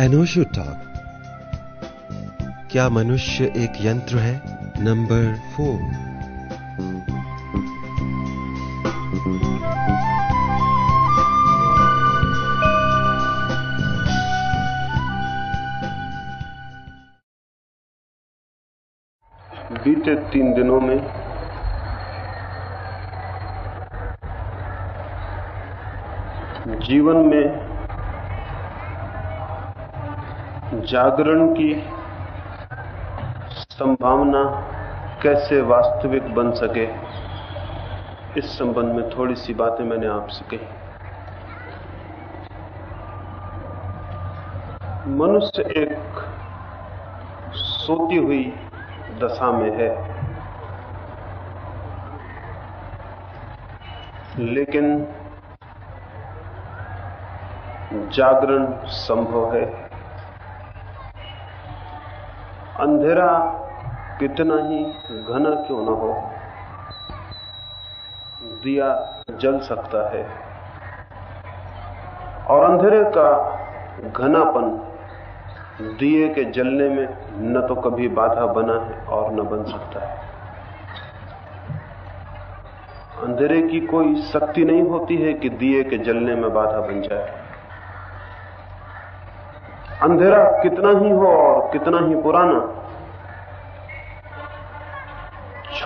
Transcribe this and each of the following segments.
एनोशो talk क्या मनुष्य एक यंत्र है? नंबर फोर बीते तीन दिनों में जीवन में जागरण की संभावना कैसे वास्तविक बन सके, इस संबंध में थोड़ी सी बातें मैंने आपसे कही। मनुष्य एक सोती हुई दशा में है, लेकिन जागरण संभव है। अंधेरा कितना ही घना क्यों न हो, दिया जल सकता है। और अंधेरे का घनापन दिए के जलने में न तो कभी बाधा बना है और न बन सकता है। अंधेरे की कोई शक्ति नहीं होती है कि दिए के जलने में बाधा बन जाए। अंधेरा कितना ही हो और कितना ही पुराना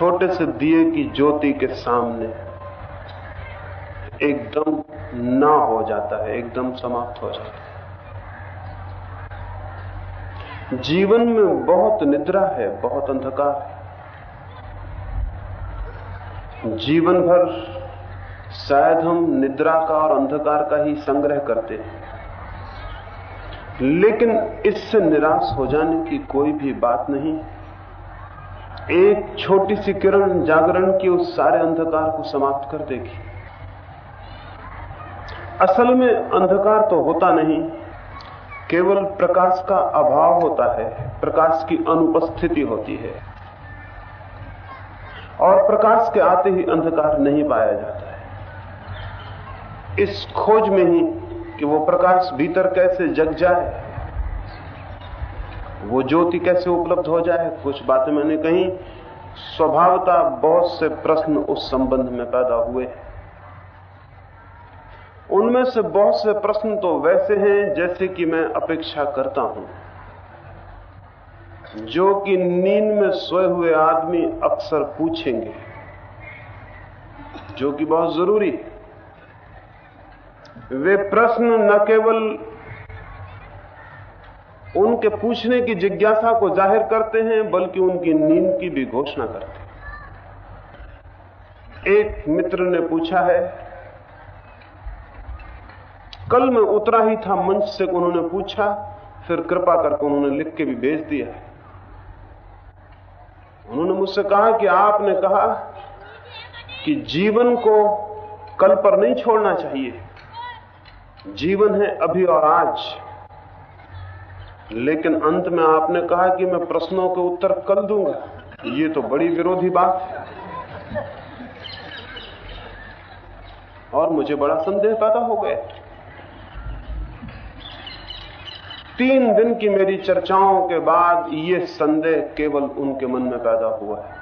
छोटे से दिए की ज्योति के सामने एकदम ना हो जाता है, एकदम समाप्त हो जाता है। जीवन में बहुत निद्रा है, बहुत अंधकार है। जीवन भर शायद हम निद्रा का और अंधकार का ही संग्रह करते हैं। लेकिन इससे निराश हो जाने की कोई भी बात नहीं एक छोटी सी किरण जागरण की उस सारे अंधकार को समाप्त कर देगी। असल में अंधकार तो होता नहीं, केवल प्रकाश का अभाव होता है, प्रकाश की अनुपस्थिति होती है। और प्रकाश के आते ही अंधकार नहीं पाया जाता है। इस खोज में ही कि वो प्रकाश भीतर कैसे जग जाए वो ज्योति कैसे उपलब्ध हो जाए? कुछ बातें मैंने कही। स्वभावता बहुत से प्रश्न उस संबंध में पैदा हुए उनमें से बहुत से प्रश्न तो वैसे हैं, जैसे कि मैं अपेक्षा करता हूँ। जो कि नींद में सोए हुए आदमी अक्सर पूछेंगे, जो कि बहुत ज़रूरी है। वे प्रश्न न केवल उनके पूछने की जिज्ञासा को ज़ाहिर करते हैं, बल्कि उनकी नींद की भी घोषणा करते हैं। एक मित्र ने पूछा है, कल मैं उतरा ही था मंच से, उन्होंने पूछा, फिर कृपा करके उन्होंने लिख के भी भेज दिया उन्होंने मुझसे कहा कि आपने कहा कि जीवन को कल पर नहीं छोड़ना चाहिए। जीवन है अभी और आज। लेकिन अंत में आपने कहा कि मैं प्रश्नों के उत्तर कल दूँगा। ये तो बड़ी विरोधी बात। है और मुझे बड़ा संदेह पैदा हो गया। तीन दिन की मेरी चर्चाओं के बाद ये संदेह केवल उनके मन में पैदा हुआ है।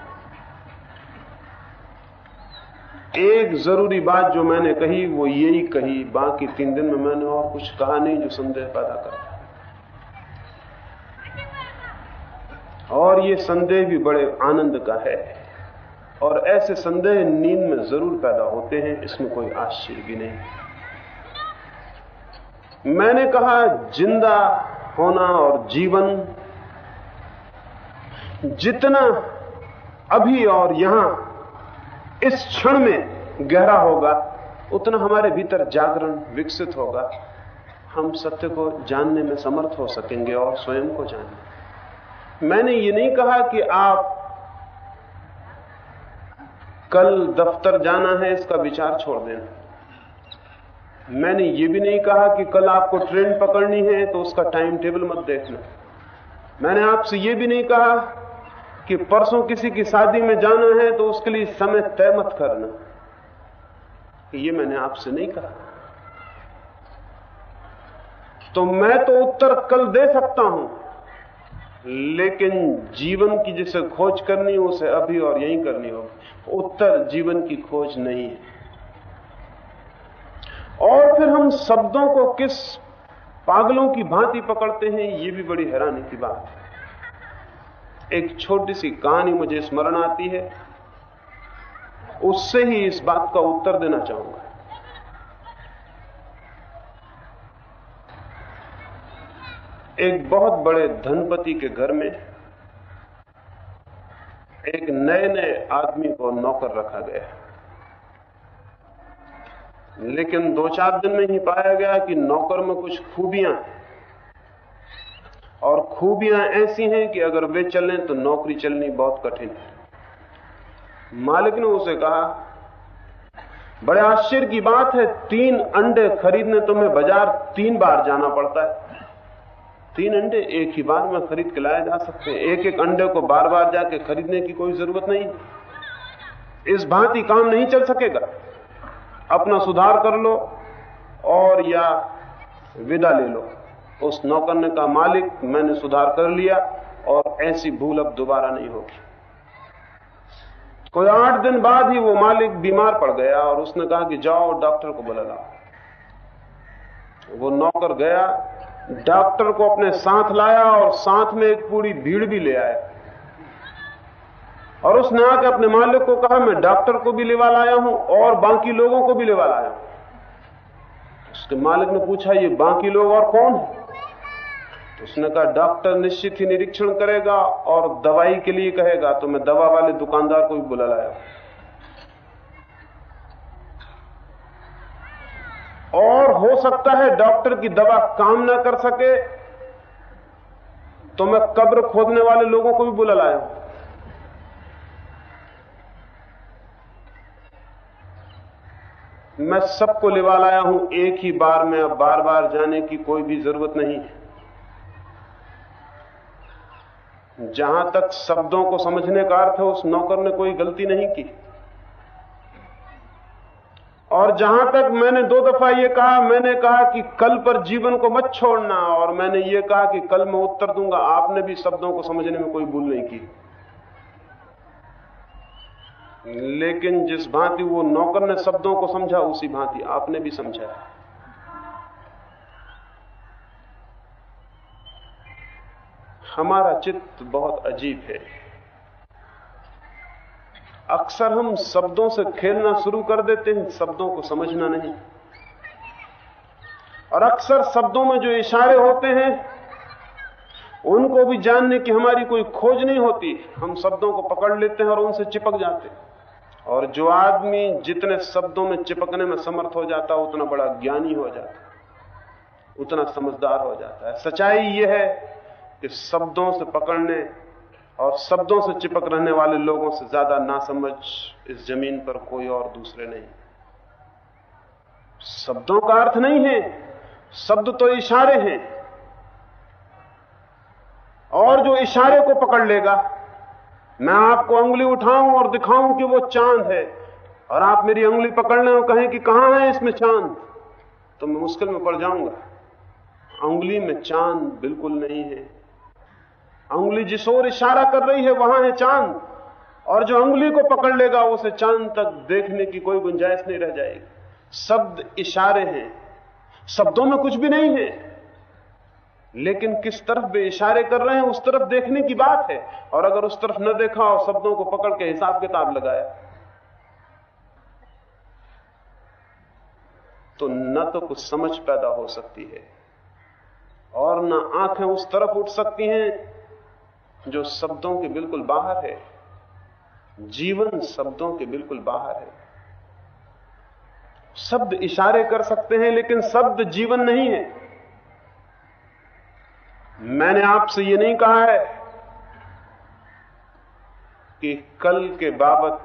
एक ज़रूरी बात जो मैंने कही, वो यही कही। बाकी तीन दिन में मैंने और कुछ कहा नहीं जो संदेह पैदा करता और ये संदेह भी बड़े आनंद का है। और ऐसे संदेह नींद में ज़रूर पैदा होते हैं, इसमें कोई आश्चर्य भी नहीं। मैंने कहा, ज़िंदा होना और जीवन, जितना अभी और यहाँ, इस क्षण में गहरा होगा, उतना हमारे भीतर जागरण विकसित होगा। हम सत्य को जानने में समर्थ हो सकेंगे और स्वयं को जानने मैंने ये नहीं कहा कि आप कल दफ्तर जाना है, इसका विचार छोड़ देना। मैंने ये भी नहीं कहा कि कल आपको ट्रेन पकड़नी है तो उसका टाइम टेबल मत देखना। मैंने आपसे ये भी नहीं कहा कि परसों किसी की शादी में जाना है तो उसके लिए समय तय मत करना। ये मैंने आपसे नहीं कहा। तो मैं तो उत्तर कल दे सकता हूँ। लेकिन जीवन की जिसे खोज करनी हो, उसे अभी और यहीं करनी होगी। उत्तर जीवन की खोज नहीं है। और फिर हम शब्दों को किस पागलों की भांति पकड़ते हैं, ये भी बड़ी हैरानी की बात है। एक छोटी सी कहानी मुझे स्मरण आती है। उससे ही इस बात का उत्तर देना चाहूँगा। एक बहुत बड़े धनपति के घर में एक नए नए आदमी को नौकर रखा गया। लेकिन दो चार दिन में ही पाया गया कि नौकर में कुछ खूबियाँ और खूबियाँ ऐसी हैं कि अगर वे चलें तो नौकरी चलनी बहुत कठिन है। मालिक ने उसे कहा, बड़े आश्चर्य की बात है, तीन अंडे खरीदने तुम्हें बाज़ार तीन बार जाना पड़ता है। तीन अंडे एक ही बार में खरीद के लाए जा सकते हैं। एक एक अंडे को बार बार जाके खरीदने की कोई ज़रूरत नहीं। इस भांति काम नहीं चल सकेगा। अपना सुधार कर लो और या विदा ले लो। उस नौकर ने कहा मालिक मैंने सुधार कर लिया और ऐसी भूल अब दोबारा नहीं होगी। कोई आठ दिन बाद ही वो मालिक बीमार पड़ गया और उसने कहा कि जाओ डॉक्टर को बुला लाओ। वो नौकर गया डॉक्टर को अपने साथ लाया और साथ में एक पूरी भीड़ भी ले आया। और उसने आके अपने मालिक को कहा, मैं डॉक्टर को भी लेवा लाया हूँ और बाकी लोगों को भी लेवा लाया हूँ। उसके मालिक ने पूछा, ये बाकी लोग और कौन है? तो उसने कहा, डॉक्टर निश्चित ही निरीक्षण करेगा और दवाई के लिए कहेगा तो मैं दवा वाले दुकानदार को भी बुला लाया और हो सकता है डॉक्टर की दवा काम ना कर सके तो मैं कब्र खोदने वाले लोगों को भी बुला लाया मैं सबको लेवा लाया हूँ, एक ही बार में, अब बार बार जाने की कोई भी ज़रूरत नहीं है। जहाँ तक शब्दों को समझने का अर्थ है, उस नौकर ने कोई गलती नहीं की। और जहाँ तक मैंने दो दफ़ा यह कहा, मैंने कहा कि कल पर जीवन को मत छोड़ना, और मैंने ये कहा कि कल मैं उत्तर दूँगा। आपने भी शब्दों को समझने में कोई भूल नहीं की। लेकिन जिस भांति वो नौकर ने शब्दों को समझा, उसी भांति आपने भी समझा हमारा चित्त बहुत अजीब है। अक्सर हम शब्दों से खेलना शुरू कर देते हैं, शब्दों को समझना नहीं। और अक्सर शब्दों में जो इशारे होते हैं, उनको भी जानने की हमारी कोई खोज नहीं होती। हम शब्दों को पकड़ लेते हैं और उनसे चिपक जाते हैं। और जो आदमी जितने शब्दों में चिपकने में समर्थ हो जाता है उतना बड़ा ज्ञानी हो जाता, उतना समझदार हो जाता है। सच्चाई यह है कि शब्दों से पकड़ने और शब्दों से चिपक रहने वाले लोगों से ज़्यादा नासमझ इस ज़मीन पर कोई और दूसरे नहीं। शब्दों का अर्थ नहीं है, शब्द तो इशारे हैं। और जो इशारे को पकड़ लेगा, मैं आपको उंगली उठाऊं और दिखाऊँ कि वो चाँद है। और आप मेरी उंगली पकड़ने और कहें कि कहाँ है इसमें चाँद? तो मैं मुश्किल में पड़ जाऊँगा। उंगली में चाँद बिल्कुल नहीं है। उंगली जिस ओर इशारा कर रही है, वहाँ है चाँद। और जो उंगली को पकड़ लेगा, उसे चाँद तक देखने की कोई गुंजाइश नहीं रह जाएगी। शब्द इशारे हैं। शब्दों में कुछ भी नहीं है। लेकिन किस तरफ़ वे इशारे कर रहे हैं, उस तरफ़ देखने की बात है। और अगर उस तरफ़ न देखा और शब्दों को पकड़ के हिसाब किताब लगाया तो न तो कुछ समझ पैदा हो सकती है। और न आँखें उस तरफ़ उठ सकती हैं जो शब्दों के बिल्कुल बाहर है, जीवन शब्दों के बिल्कुल बाहर है। शब्द इशारे कर सकते हैं, लेकिन शब्द जीवन नहीं है। मैंने आपसे यह नहीं कहा है कि कल के बाबत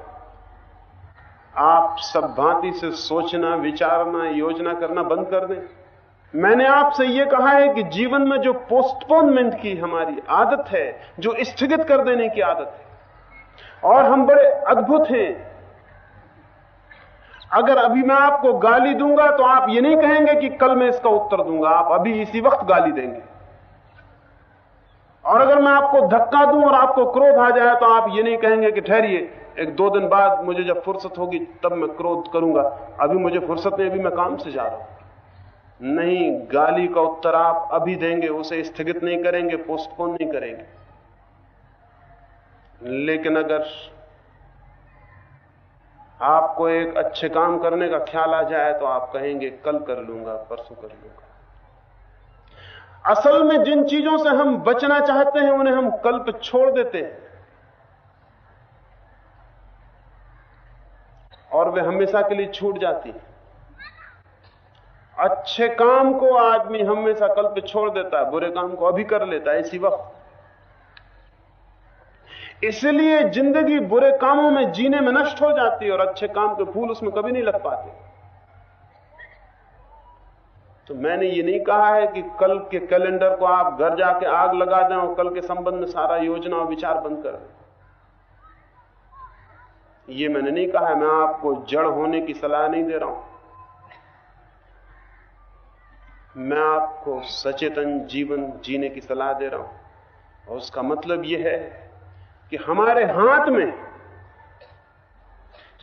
आप सब भांति से सोचना, विचारना, योजना करना बंद कर दें। मैंने आपसे यह कहा है कि जीवन में जो पोस्टपोनमेंट की हमारी आदत है, जो स्थगित कर देने की आदत है, और हम बड़े अद्भुत हैं। अगर अभी मैं आपको गाली दूँगा तो आप ये नहीं कहेंगे कि कल मैं इसका उत्तर दूँगा, आप अभी इसी वक्त गाली देंगे। और अगर मैं आपको धक्का दूँ और आपको क्रोध आ जाए तो आप ये नहीं कहेंगे कि ठहरिए, एक दो दिन बाद मुझे जब फुर्सत होगी, तब मैं क्रोध करूँगा। अभी मुझे फुर्सत नहीं, अभी मैं काम से जा रहा हूँ। नहीं, गाली का उत्तर आप अभी देंगे, उसे स्थगित नहीं करेंगे पोस्टपोन नहीं करेंगे। लेकिन अगर आपको एक अच्छे काम करने का ख्याल आ जाए तो आप कहेंगे, कल कर लूँगा, परसों कर लूँगा। असल में जिन चीज़ों से हम बचना चाहते हैं, उन्हें हम कल पे छोड़ देते हैं। और वे हमेशा के लिए छूट जाती हैं। अच्छे काम को आदमी हमेशा कल पे छोड़ देता है, बुरे काम को अभी कर लेता है इसी वक्त। इसलिए ज़िंदगी बुरे कामों में जीने में नष्ट हो जाती है और अच्छे काम के फूल उसमें कभी नहीं लग पाते। तो मैंने ये नहीं कहा है कि कल के कैलेंडर को आप घर जाके आग लगा दें और कल के संबंध में सारा योजना और विचार बंद कर दें। ये मैंने नहीं कहा है, मैं आपको जड़ होने की सलाह नहीं दे रहा हूँ। मैं आपको सचेतन जीवन जीने की सलाह दे रहा हूँ। और उसका मतलब यह है कि हमारे हाथ में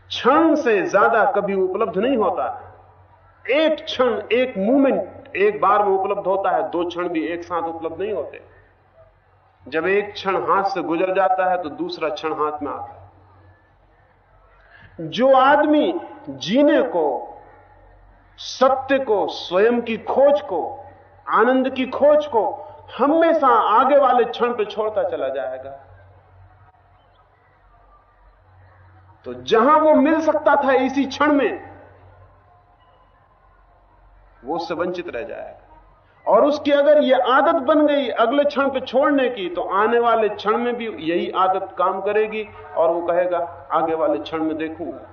क्षण से ज़्यादा कभी उपलब्ध नहीं होता। एक क्षण, एक मूवमेंट एक बार में उपलब्ध होता है, दो क्षण भी एक साथ उपलब्ध नहीं होते। जब एक क्षण हाथ से गुजर जाता है तो दूसरा क्षण हाथ में आता है। जो आदमी जीने को सत्य को, स्वयं की खोज को, आनंद की खोज को हमेशा आगे वाले क्षण पर छोड़ता चला जाएगा। तो जहाँ वो मिल सकता था इसी क्षण में, वो उससे वंचित रह जाएगा। और उसकी अगर ये आदत बन गई अगले क्षण पे छोड़ने की तो आने वाले क्षण में भी यही आदत काम करेगी और वो कहेगा, आगे वाले क्षण में देखूँगा।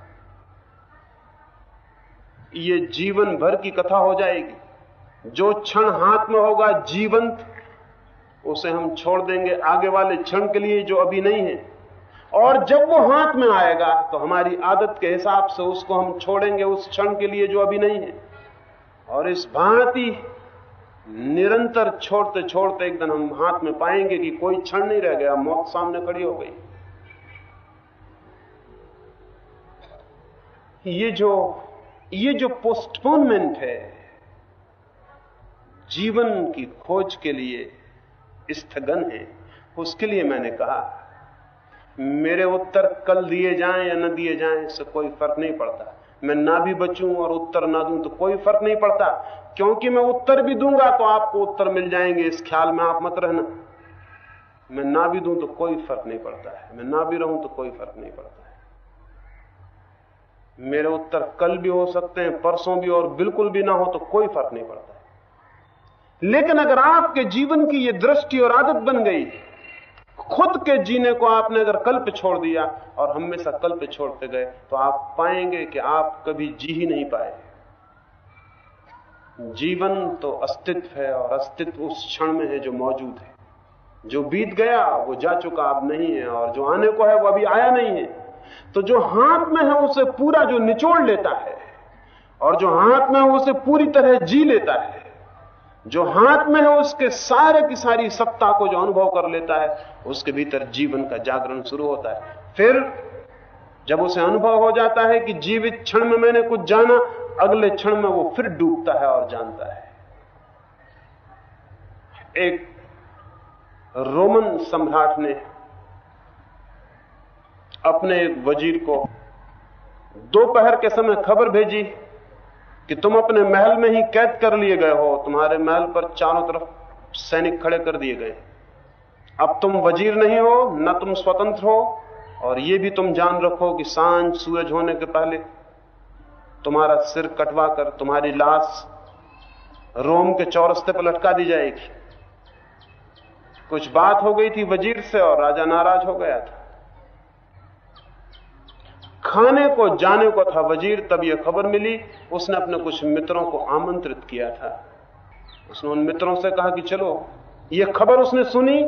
ये जीवन भर की कथा हो जाएगी। जो क्षण हाथ में होगा जीवंत, उसे हम छोड़ देंगे आगे वाले क्षण के लिए जो अभी नहीं है। और जब वो हाथ में आएगा तो हमारी आदत के हिसाब से उसको हम छोड़ेंगे उस क्षण के लिए जो अभी नहीं है। और इस भांति निरंतर छोड़ते छोड़ते एक दिन हम हाथ में पाएँगे कि कोई क्षण नहीं रह गया, मौत सामने खड़ी हो गई। ये जो ये जो पोस्टपोनमेंट है, जीवन की खोज के लिए स्थगन है। उसके लिए मैंने कहा, मेरे उत्तर कल दिए जाएँ या न दिए जाएँ, इससे कोई फ़र्क नहीं पड़ता। मैं ना भी बचूं और उत्तर ना दूँ तो कोई फ़र्क नहीं पड़ता। क्योंकि मैं उत्तर भी दूँगा तो आपको उत्तर मिल जाएँगे, इस ख्याल में आप मत रहना। मैं ना भी दूँ तो कोई फ़र्क नहीं पड़ता है। मैं ना भी रहूँ तो कोई फ़र्क नहीं पड़ता है। मेरे उत्तर कल भी हो सकते हैं, परसों भी और बिल्कुल भी ना हो तो कोई फ़र्क नहीं पड़ता लेकिन अगर आपके जीवन की यह दृष्टि और आदत बन गई, खुद के जीने को आपने अगर कल्प छोड़ दिया और हमेशा कल्प छोड़ते गए तो आप पाएँगे कि आप कभी जी ही नहीं पाए। जीवन तो अस्तित्व है और अस्तित्व उस क्षण में है जो मौजूद है। जो बीत गया, वो जा चुका अब नहीं है और जो आने को है, वो अभी आया नहीं है। तो जो हाथ में है उसे पूरा जो निचोड़ लेता है और जो हाथ में है उसे पूरी तरह जी लेता है। जो हाथ में है उसके सारे की सारी सत्ता को जो अनुभव कर लेता है, उसके भीतर जीवन का जागरण शुरू होता है। फिर जब उसे अनुभव हो जाता है कि जीवित क्षण में मैंने कुछ जाना, अगले क्षण में वो फिर डूबता है और जानता है। एक रोमन सम्राट ने अपने एक वज़ीर को। दोपहर के समय खबर भेजी कि तुम अपने महल में ही कैद कर लिए गए हो। तुम्हारे महल पर चारों तरफ़ सैनिक खड़े कर दिए गए। अब तुम वज़ीर नहीं हो, न तुम स्वतंत्र हो, और यह भी तुम जान रखो कि साँझ सूरज होने के पहले तुम्हारा सिर कटवा कर तुम्हारी लाश रोम के चौरस्ते पर लटका दी जाएगी। कुछ बात हो गई थी वज़ीर से और राजा नाराज़ हो गया था। खाने को, जाने को था वज़ीर, तब यह खबर मिली। उसने अपने कुछ मित्रों को आमंत्रित किया था। उसने उन मित्रों से कहा कि चलो यह खबर उसने सुनी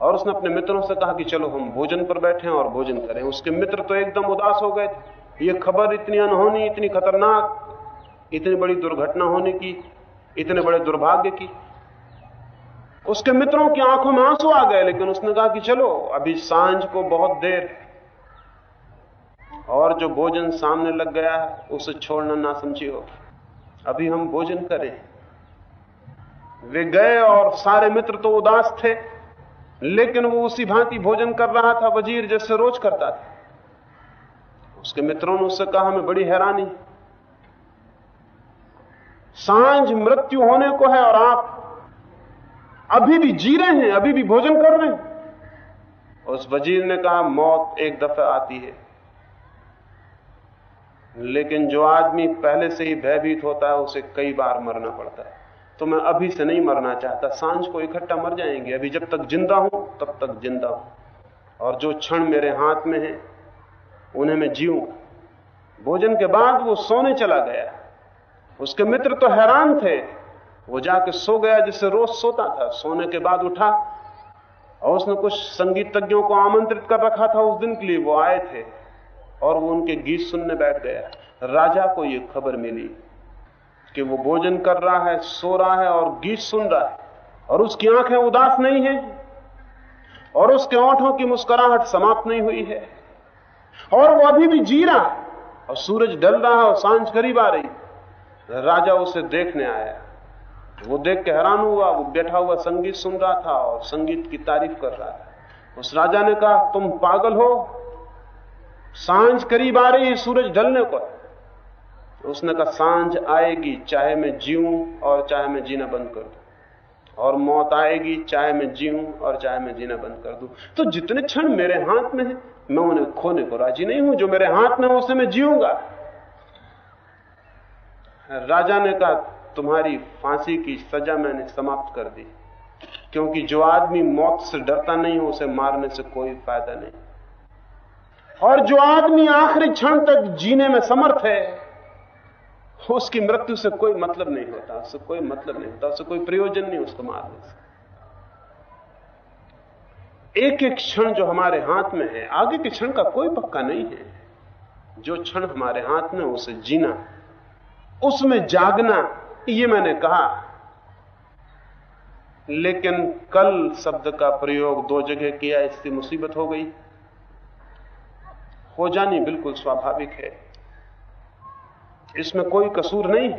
और उसने अपने मित्रों से कहा कि चलो, हम भोजन पर बैठे और भोजन करें। उसके मित्र तो एकदम उदास हो गए ये खबर इतनी अनहोनी, इतनी खतरनाक, इतनी बड़ी दुर्घटना होने की, इतने बड़े दुर्भाग्य की। उसके मित्रों की आँखों में आँसू आ गए, लेकिन उसने कहा कि चलो, अभी साँझ को बहुत देर और जो भोजन सामने लग गया है, उसे छोड़ना ना समझी हो। अभी हम भोजन करें। वे गए और सारे मित्र तो उदास थे, लेकिन वो उसी भांति भोजन कर रहा था, वज़ीर जैसे रोज करता था। उसके मित्रों ने उससे कहा हमें बड़ी हैरानी। साँझ मृत्यु होने को है और आप अभी भी जी रहे हैं, अभी भी भोजन कर रहे हैं। उस वज़ीर ने कहा, मौत एक दफ़ा आती है। लेकिन जो आदमी पहले से ही भयभीत होता है, उसे कई बार मरना पड़ता है। तो मैं अभी से नहीं मरना चाहता। साँझ को इकट्ठा मर जाएँगे। अभी जब तक ज़िंदा हूँ, तब तक ज़िंदा हूँ। और जो क्षण मेरे हाथ में है, उन्हें मैं जीऊँगा। भोजन के बाद वो सोने चला गया। उसके मित्र तो हैरान थे। वो जाके सो गया जिससे रोज सोता था। सोने के बाद उठा और उसने कुछ संगीतज्ञों को आमंत्रित कर रखा था उस दिन के लिए। वो आए थे। और वो उनके गीत सुनने बैठ गया राजा को ये खबर मिली कि वो भोजन कर रहा है, सो रहा है और गीत सुन रहा है। और उसकी आँखें उदास नहीं है और उसके ओठों की मुस्कुराहट समाप्त नहीं हुई है। और वो अभी भी जी रहा और सूरज ढल रहा है और साँझ करीब आ रही। राजा उसे देखने आया। वो देख के हैरान हुआ, वो बैठा हुआ संगीत सुन रहा था और संगीत की तारीफ़ कर रहा था। उस राजा ने कहा, तुम पागल हो साँझ करीब आ रही है सूरज ढलने को। उसने कहा, साँझ आएगी, चाहे मैं जीऊं और चाहे मैं जीना बंद कर दूँ। और मौत आएगी, चाहे मैं जीऊं और चाहे मैं जीना बंद कर दूँ। तो जितने क्षण मेरे हाथ में है, मैं उन्हें खोने को राज़ी नहीं हूँ। जो मेरे हाथ में उसे मैं जीऊँगा। राजा ने कहा, तुम्हारी फांसी की सजा मैंने समाप्त कर दी। क्योंकि जो आदमी मौत से डरता नहीं हो, उसे मारने से कोई फ़ायदा नहीं। और जो आदमी आखिरी क्षण तक जीने में समर्थ है, उसकी मृत्यु से कोई मतलब नहीं होता, उससे कोई मतलब नहीं होता, उससे कोई प्रयोजन नहीं उसको मारने से एक एक क्षण जो हमारे हाथ में है, आगे के क्षण का कोई पक्का नहीं है। जो क्षण हमारे हाथ में उसे जीना, उसमें जागना, ये मैंने कहा। लेकिन कल शब्द का प्रयोग दो जगह किया, इससे मुसीबत हो गई। हो जानी बिल्कुल स्वाभाविक है। इसमें कोई कसूर नहीं।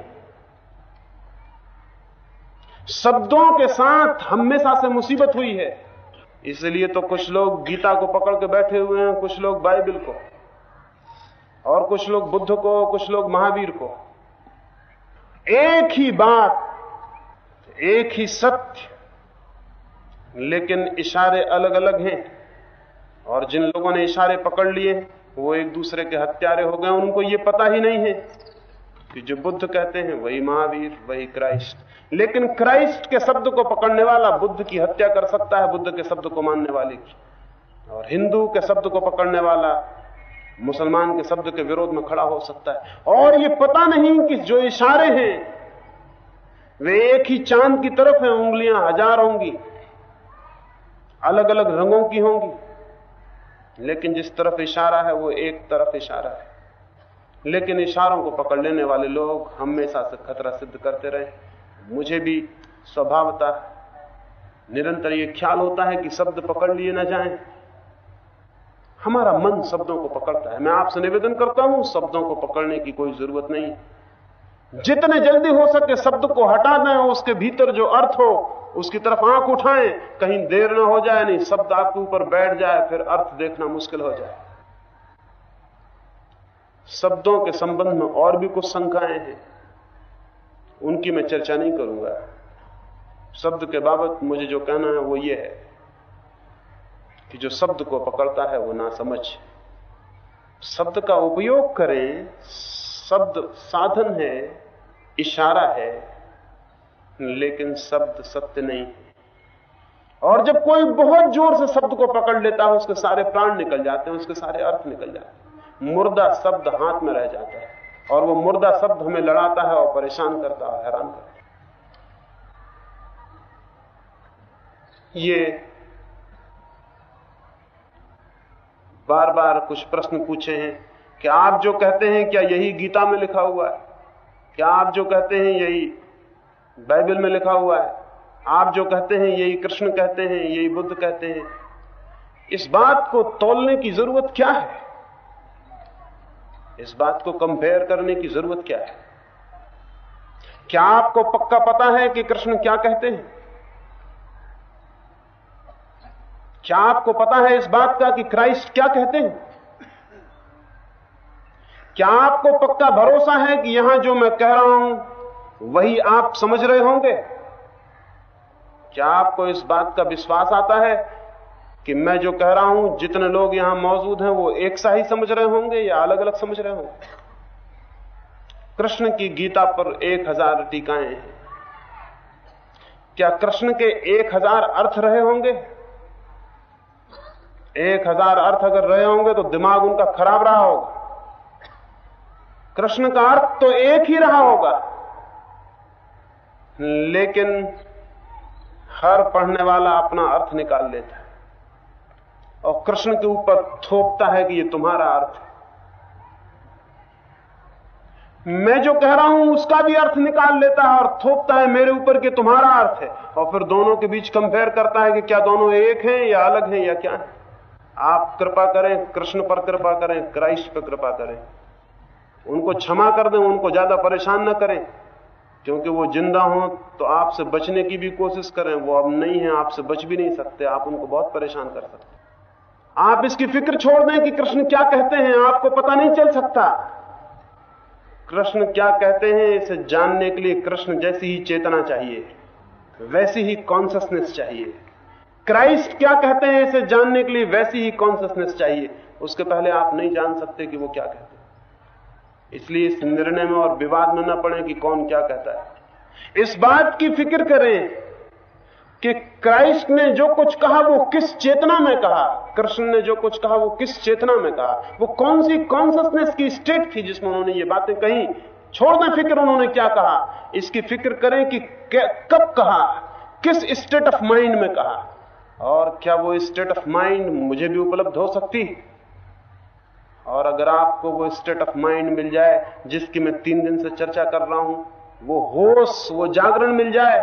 शब्दों के साथ हमेशा से मुसीबत हुई है। इसलिए तो कुछ लोग गीता को पकड़ के बैठे हुए हैं, कुछ लोग बाइबल को, और कुछ लोग बुद्ध को, कुछ लोग महावीर को। एक ही बात, एक ही सत्य, लेकिन इशारे अलग अलग हैं, और जिन लोगों ने इशारे पकड़ लिए वो एक दूसरे के हत्यारे हो गए, उनको ये पता ही नहीं है कि जो बुद्ध कहते हैं, वही महावीर, वही क्राइस्ट। लेकिन क्राइस्ट के शब्द को पकड़ने वाला बुद्ध की हत्या कर सकता है, बुद्ध के शब्द को मानने वाले की। और हिंदू के शब्द को पकड़ने वाला, मुसलमान के शब्द के विरोध में खड़ा हो सकता है। और ये पता नहीं कि जो इशारे हैं, वे एक ही चाँद की तरफ़ हैं, उंगलियाँ हज़ार होंगी अलग अलग रंगों की होंगी। लेकिन जिस तरफ़ इशारा है, वो एक तरफ़ इशारा है। लेकिन इशारों को पकड़ लेने वाले लोग हमेशा से खतरा सिद्ध करते रहे। मुझे भी स्वभावता निरंतर ये ख्याल होता है कि शब्द पकड़ लिए ना जाएँ। हमारा मन शब्दों को पकड़ता है। मैं आपसे निवेदन करता हूँ, शब्दों को पकड़ने की कोई ज़रूरत नहीं। जितने जल्दी हो सके शब्द को हटा दें उसके भीतर जो अर्थ हो उसकी तरफ़ आँख उठाएँ, कहीं देर ना हो जाए, नहीं, शब्द आपके ऊपर बैठ जाए, फिर अर्थ देखना मुश्किल हो जाए। शब्दों के संबंध में और भी कुछ शंकाएँ हैं, उनकी मैं चर्चा नहीं करूँगा। शब्द के बाबत मुझे जो कहना है, वो ये है कि जो शब्द को पकड़ता है, वो ना समझ शब्द का उपयोग करें, शब्द साधन है, इशारा है लेकिन शब्द सत्य नहीं और जब कोई बहुत ज़ोर से शब्द को पकड़ लेता है, उसके सारे प्राण निकल जाते हैं, उसके सारे अर्थ निकल जाते हैं। मुर्दा शब्द हाथ में रह जाता है और वो मुर्दा शब्द हमें लड़ाता है और परेशान करता है हैरान करता है। ये बार बार कुछ प्रश्न पूछे हैं क्या आप जो कहते हैं, क्या यही गीता में लिखा हुआ है? क्या आप जो कहते हैं, यही बाइबल में लिखा हुआ है, आप जो कहते हैं, यही कृष्ण कहते हैं, यही बुद्ध कहते हैं। इस बात को तोलने की ज़रूरत क्या है? इस बात को कंपेयर करने की ज़रूरत क्या है? क्या आपको पक्का पता है कि कृष्ण क्या कहते हैं? क्या आपको पता है इस बात का कि क्राइस्ट क्या कहते हैं? क्या आपको पक्का भरोसा है कि यहाँ जो मैं कह रहा हूँ वही आप समझ रहे होंगे। क्या आपको इस बात का विश्वास आता है कि मैं जो कह रहा हूँ, जितने लोग यहाँ मौजूद हैं, वो एक सा ही समझ रहे होंगे या अलग अलग समझ रहे होंगे? कृष्ण की गीता पर एक हज़ार टीकाएँ हैं। क्या कृष्ण के एक हज़ार अर्थ रहे होंगे? एक हज़ार अर्थ अगर रहे होंगे तो दिमाग उनका खराब रहा होगा। कृष्ण का अर्थ तो एक ही रहा होगा। लेकिन हर पढ़ने वाला अपना अर्थ निकाल लेता है। और कृष्ण के ऊपर थोपता है कि ये तुम्हारा अर्थ है। मैं जो कह रहा हूँ, उसका भी अर्थ निकाल लेता है और थोपता है मेरे ऊपर कि तुम्हारा अर्थ है। और फिर दोनों के बीच कंपेयर करता है कि क्या दोनों एक हैं या अलग हैं या क्या है। आप कृपा करें, कृष्ण पर कृपा करें, क्राइस्ट पर कृपा करें। उनको क्षमा कर दें, उनको ज़्यादा परेशान न करें। क्योंकि वो ज़िंदा हो तो आपसे बचने की भी कोशिश करें। वो अब नहीं है, आपसे बच भी नहीं सकते। आप उनको बहुत परेशान कर सकते आप इसकी फ़िक्र छोड़ दें कि कृष्ण क्या कहते हैं, आपको पता नहीं चल सकता। कृष्ण क्या कहते हैं, इसे जानने के लिए कृष्ण जैसी ही चेतना चाहिए, वैसी ही कॉन्सियसनेस चाहिए। क्राइस्ट क्या कहते हैं, इसे जानने के लिए वैसी ही कॉन्सियसनेस चाहिए। उसके पहले आप नहीं जान सकते कि वो क्या कहते हैं। इसलिए इस निर्णय में और विवाद में न पड़े कि कौन क्या कहता है। इस बात की फ़िक्र करें कि क्राइस्ट ने जो कुछ कहा, वो किस चेतना में कहा? कृष्ण ने जो कुछ कहा, वो किस चेतना में कहा? वो कौन सी कॉन्सियसनेस की स्टेट थी जिसमें उन्होंने ये बातें कही? छोड़ दें फ़िक्र, उन्होंने क्या कहा? इसकी फ़िक्र करें कि कब कहा? किस स्टेट ऑफ़ माइंड में कहा? और क्या वो स्टेट ऑफ़ माइंड मुझे भी उपलब्ध हो सकती? और अगर आपको वो स्टेट ऑफ़ माइंड मिल जाए, जिसकी मैं तीन दिन से चर्चा कर रहा हूँ, वो होश, वो जागरण मिल जाए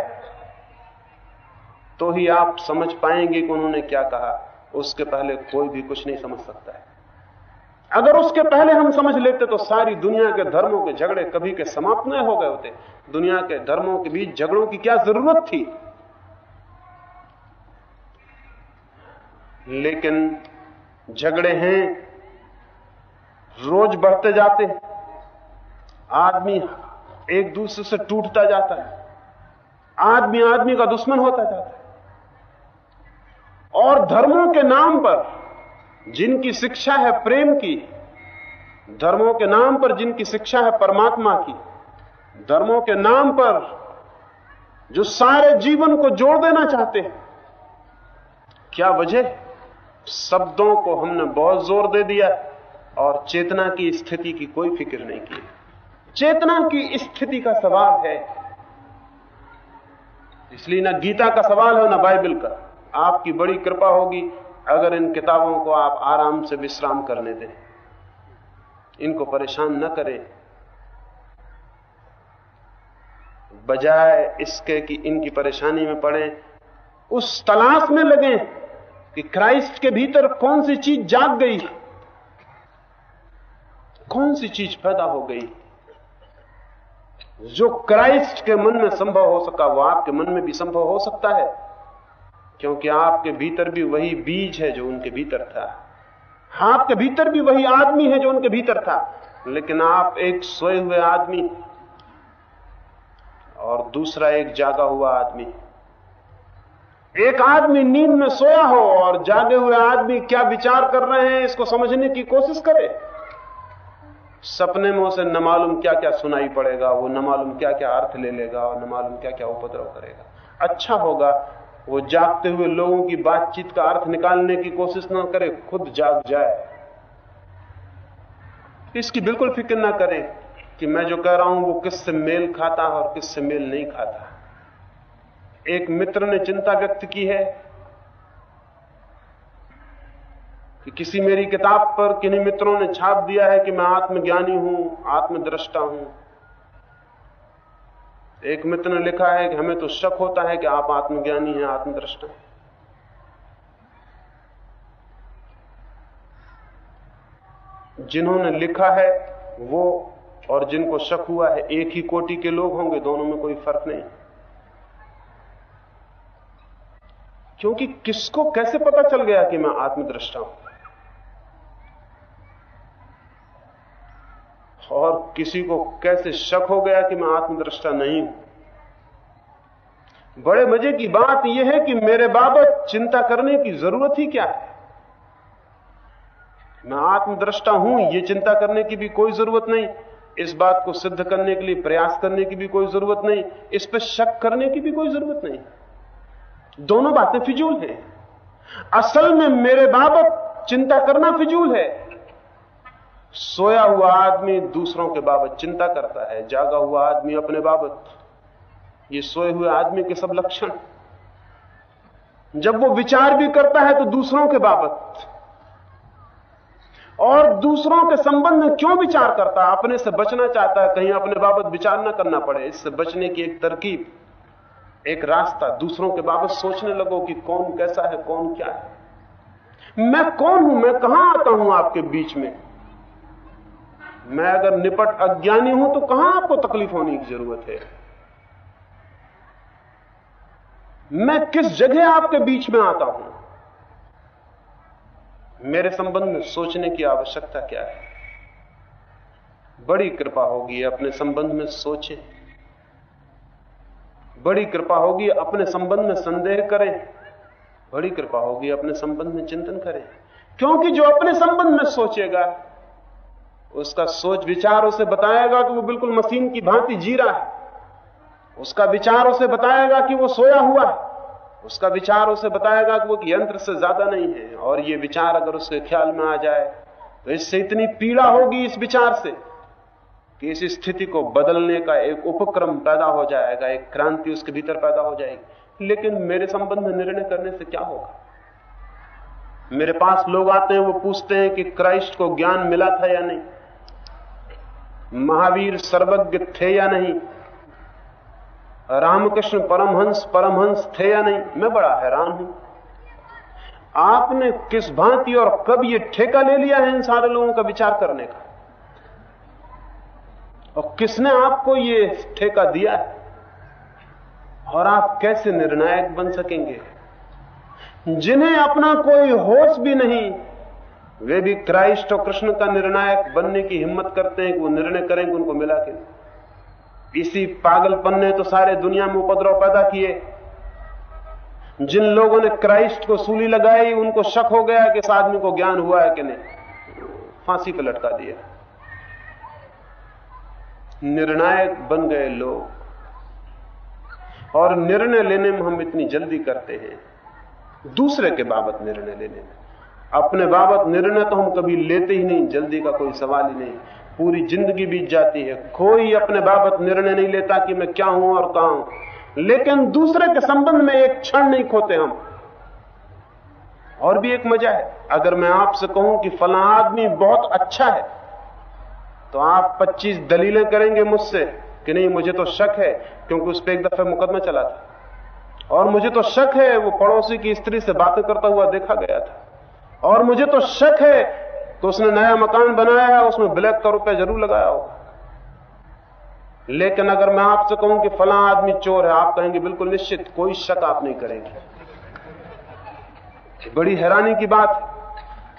तो ही आप समझ पाएँगे कि उन्होंने क्या कहा। उसके पहले कोई भी कुछ नहीं समझ सकता है। अगर उसके पहले हम समझ लेते तो सारी दुनिया के धर्मों के झगड़े कभी के समाप्त नहीं हो गए होते। दुनिया के धर्मों के बीच झगड़ों की क्या ज़रूरत थी? लेकिन झगड़े हैं रोज बढ़ते जाते हैं। आदमी एक दूसरे से टूटता जाता है। आदमी आदमी का दुश्मन होता जाता है। और धर्मों के नाम पर जिनकी शिक्षा है प्रेम की, धर्मों के नाम पर जिनकी शिक्षा है परमात्मा की, धर्मों के नाम पर जो सारे जीवन को जोड़ देना चाहते हैं, क्या वजह? शब्दों को हमने बहुत ज़ोर दे दिया और चेतना की स्थिति की कोई फ़िक्र नहीं की। चेतना की स्थिति का सवाल है। इसलिए ना गीता का सवाल है, ना बाइबल का। आपकी बड़ी कृपा होगी अगर इन किताबों को आप आराम से विश्राम करने दें। इनको परेशान न करें। बजाय इसके कि इनकी परेशानी में पड़े, उस तलाश में लगे कि क्राइस्ट के भीतर कौन सी चीज़ जाग गई। कौन सी चीज़ पैदा हो गई? जो क्राइस्ट के मन में संभव हो सका, वो आपके मन में भी संभव हो सकता है। क्योंकि आपके भीतर भी वही बीज है जो उनके भीतर था। आपके भीतर भी वही आदमी है जो उनके भीतर था। लेकिन आप एक सोए हुए आदमी और दूसरा एक जागा हुआ आदमी। एक आदमी नींद में सोया हो और जागे हुए आदमी क्या विचार कर रहे हैं, इसको समझने की कोशिश करे? सपने में उसे न मालूम क्या क्या सुनाई पड़ेगा, वो न मालूम क्या क्या अर्थ ले लेगा और न मालूम क्या क्या उपद्रव करेगा। अच्छा होगा, वो जागते हुए लोगों की बातचीत का अर्थ निकालने की कोशिश ना करे, खुद जाग जाए। इसकी बिल्कुल फ़िक्र ना करें कि मैं जो कह रहा हूँ, वो किससे मेल खाता है और किससे मेल नहीं खाता। एक मित्र ने चिंता व्यक्त की है कि किसी मेरी किताब पर किन्हीं मित्रों ने छाप दिया है कि मैं आत्मज्ञानी हूँ आत्मदृष्टा हूँ। एक मित्र ने लिखा है कि हमें तो शक होता है कि आप आत्मज्ञानी हैं आत्मदृष्टा जिन्होंने लिखा है वो और जिनको शक हुआ है, एक ही कोटि के लोग होंगे, दोनों में कोई फ़र्क नहीं। क्योंकि किसको कैसे पता चल गया कि मैं आत्मदृष्टा हूँ? और किसी को कैसे शक हो गया कि मैं आत्मदृष्टा नहीं हूँ? बड़े मज़े की बात यह है कि मेरे बाबत चिंता करने की ज़रूरत ही क्या है? मैं आत्मदृष्टा हूँ यह चिंता करने की भी कोई ज़रूरत नहीं। इस बात को सिद्ध करने के लिए, प्रयास करने की भी कोई ज़रूरत नहीं। इस पर शक करने की भी कोई ज़रूरत नहीं। दोनों बातें फिजूल हैं। असल में मेरे बाबत चिंता करना फिजूल है। सोया हुआ आदमी दूसरों के बाबत चिंता करता है, जागा हुआ आदमी अपने बाबत। ये सोए हुए आदमी के सब लक्षण। जब वो विचार भी करता है तो दूसरों के बाबत। और दूसरों के संबंध में क्यों विचार करता है? अपने से बचना चाहता है, कहीं अपने बाबत विचार ना करना पड़े। इससे बचने की एक तरकीब, एक रास्ता दूसरों के बाबत सोचने लगो कि कौन कैसा है, कौन क्या है। मैं कौन हूँ? मैं कहाँ आता हूँ आपके बीच में? मैं अगर निपट अज्ञानी हूँ तो कहाँ आपको तकलीफ़ होने की ज़रूरत है? मैं किस जगह आपके बीच में आता हूँ? मेरे संबंध में सोचने की आवश्यकता क्या है? बड़ी कृपा होगी अपने संबंध में सोचें। बड़ी कृपा होगी अपने संबंध में संदेह करें। बड़ी कृपा होगी अपने संबंध में चिंतन करें। क्योंकि जो अपने संबंध में सोचेगा उसका सोच विचार उसे बताएगा कि वो बिल्कुल मशीन की भांति जी रहा है। उसका विचार उसे बताएगा कि वो सोया हुआ है। उसका विचार उसे बताएगा कि वो यंत्र से ज़्यादा नहीं है। और ये विचार अगर उसके ख्याल में आ जाए तो इससे इतनी पीड़ा होगी इस विचार से कि इस स्थिति को बदलने का एक उपक्रम पैदा हो जाएगा, एक क्रांति उसके भीतर पैदा हो जाएगी। लेकिन मेरे संबंध में निर्णय करने से क्या होगा? मेरे पास लोग आते हैं, वो पूछते हैं कि क्राइस्ट को ज्ञान मिला था या नहीं। महावीर सर्वज्ञ थे या नहीं? रामकृष्ण परमहंस परमहंस थे या नहीं? मैं बड़ा हैरान हूँ। आपने किस भांति और कब ये ठेका ले लिया है इन सारे लोगों का विचार करने का? और किसने आपको ये ठेका दिया है? और आप कैसे निर्णायक बन सकेंगे? जिन्हें अपना कोई होश भी नहीं वे भी क्राइस्ट और कृष्ण का निर्णायक बनने की हिम्मत करते हैं कि वो निर्णय करें कि उनको मिला के। इसी पागलपन ने तो सारे दुनिया में उपद्रव पैदा किए। जिन लोगों ने क्राइस्ट को सूली लगाई, उनको शक हो गया कि इस आदमी को ज्ञान हुआ है कि नहीं। फांसी पर लटका दिया। निर्णायक बन गए लोग। और निर्णय लेने में हम इतनी जल्दी करते हैं। दूसरे के बाबत निर्णय लेने में। अपने बाबत निर्णय तो हम कभी लेते ही नहीं, जल्दी का कोई सवाल ही नहीं। पूरी ज़िंदगी बीत जाती है। कोई अपने बाबत निर्णय नहीं लेता कि मैं क्या हूँ और कहा हूँ। लेकिन दूसरे के संबंध में एक क्षण नहीं खोते हम। और भी एक मज़ा है। अगर मैं आपसे कहूँ कि फला आदमी बहुत अच्छा है तो आप 25 दलीलें करेंगे मुझसे कि नहीं, मुझे तो शक है, क्योंकि उस पर एक दफे मुकदमा चला था। और मुझे तो शक है, वो पड़ोसी की स्त्री से बातें करता हुआ देखा गया था। और मुझे तो शक है तो उसने नया मकान बनाया है उसमें ब्लैक का रुपया ज़रूर लगाया होगा। लेकिन अगर मैं आपसे कहूँ कि फला आदमी चोर है, आप कहेंगे, बिल्कुल निश्चित, कोई शक आप नहीं करेंगे। बड़ी हैरानी की बात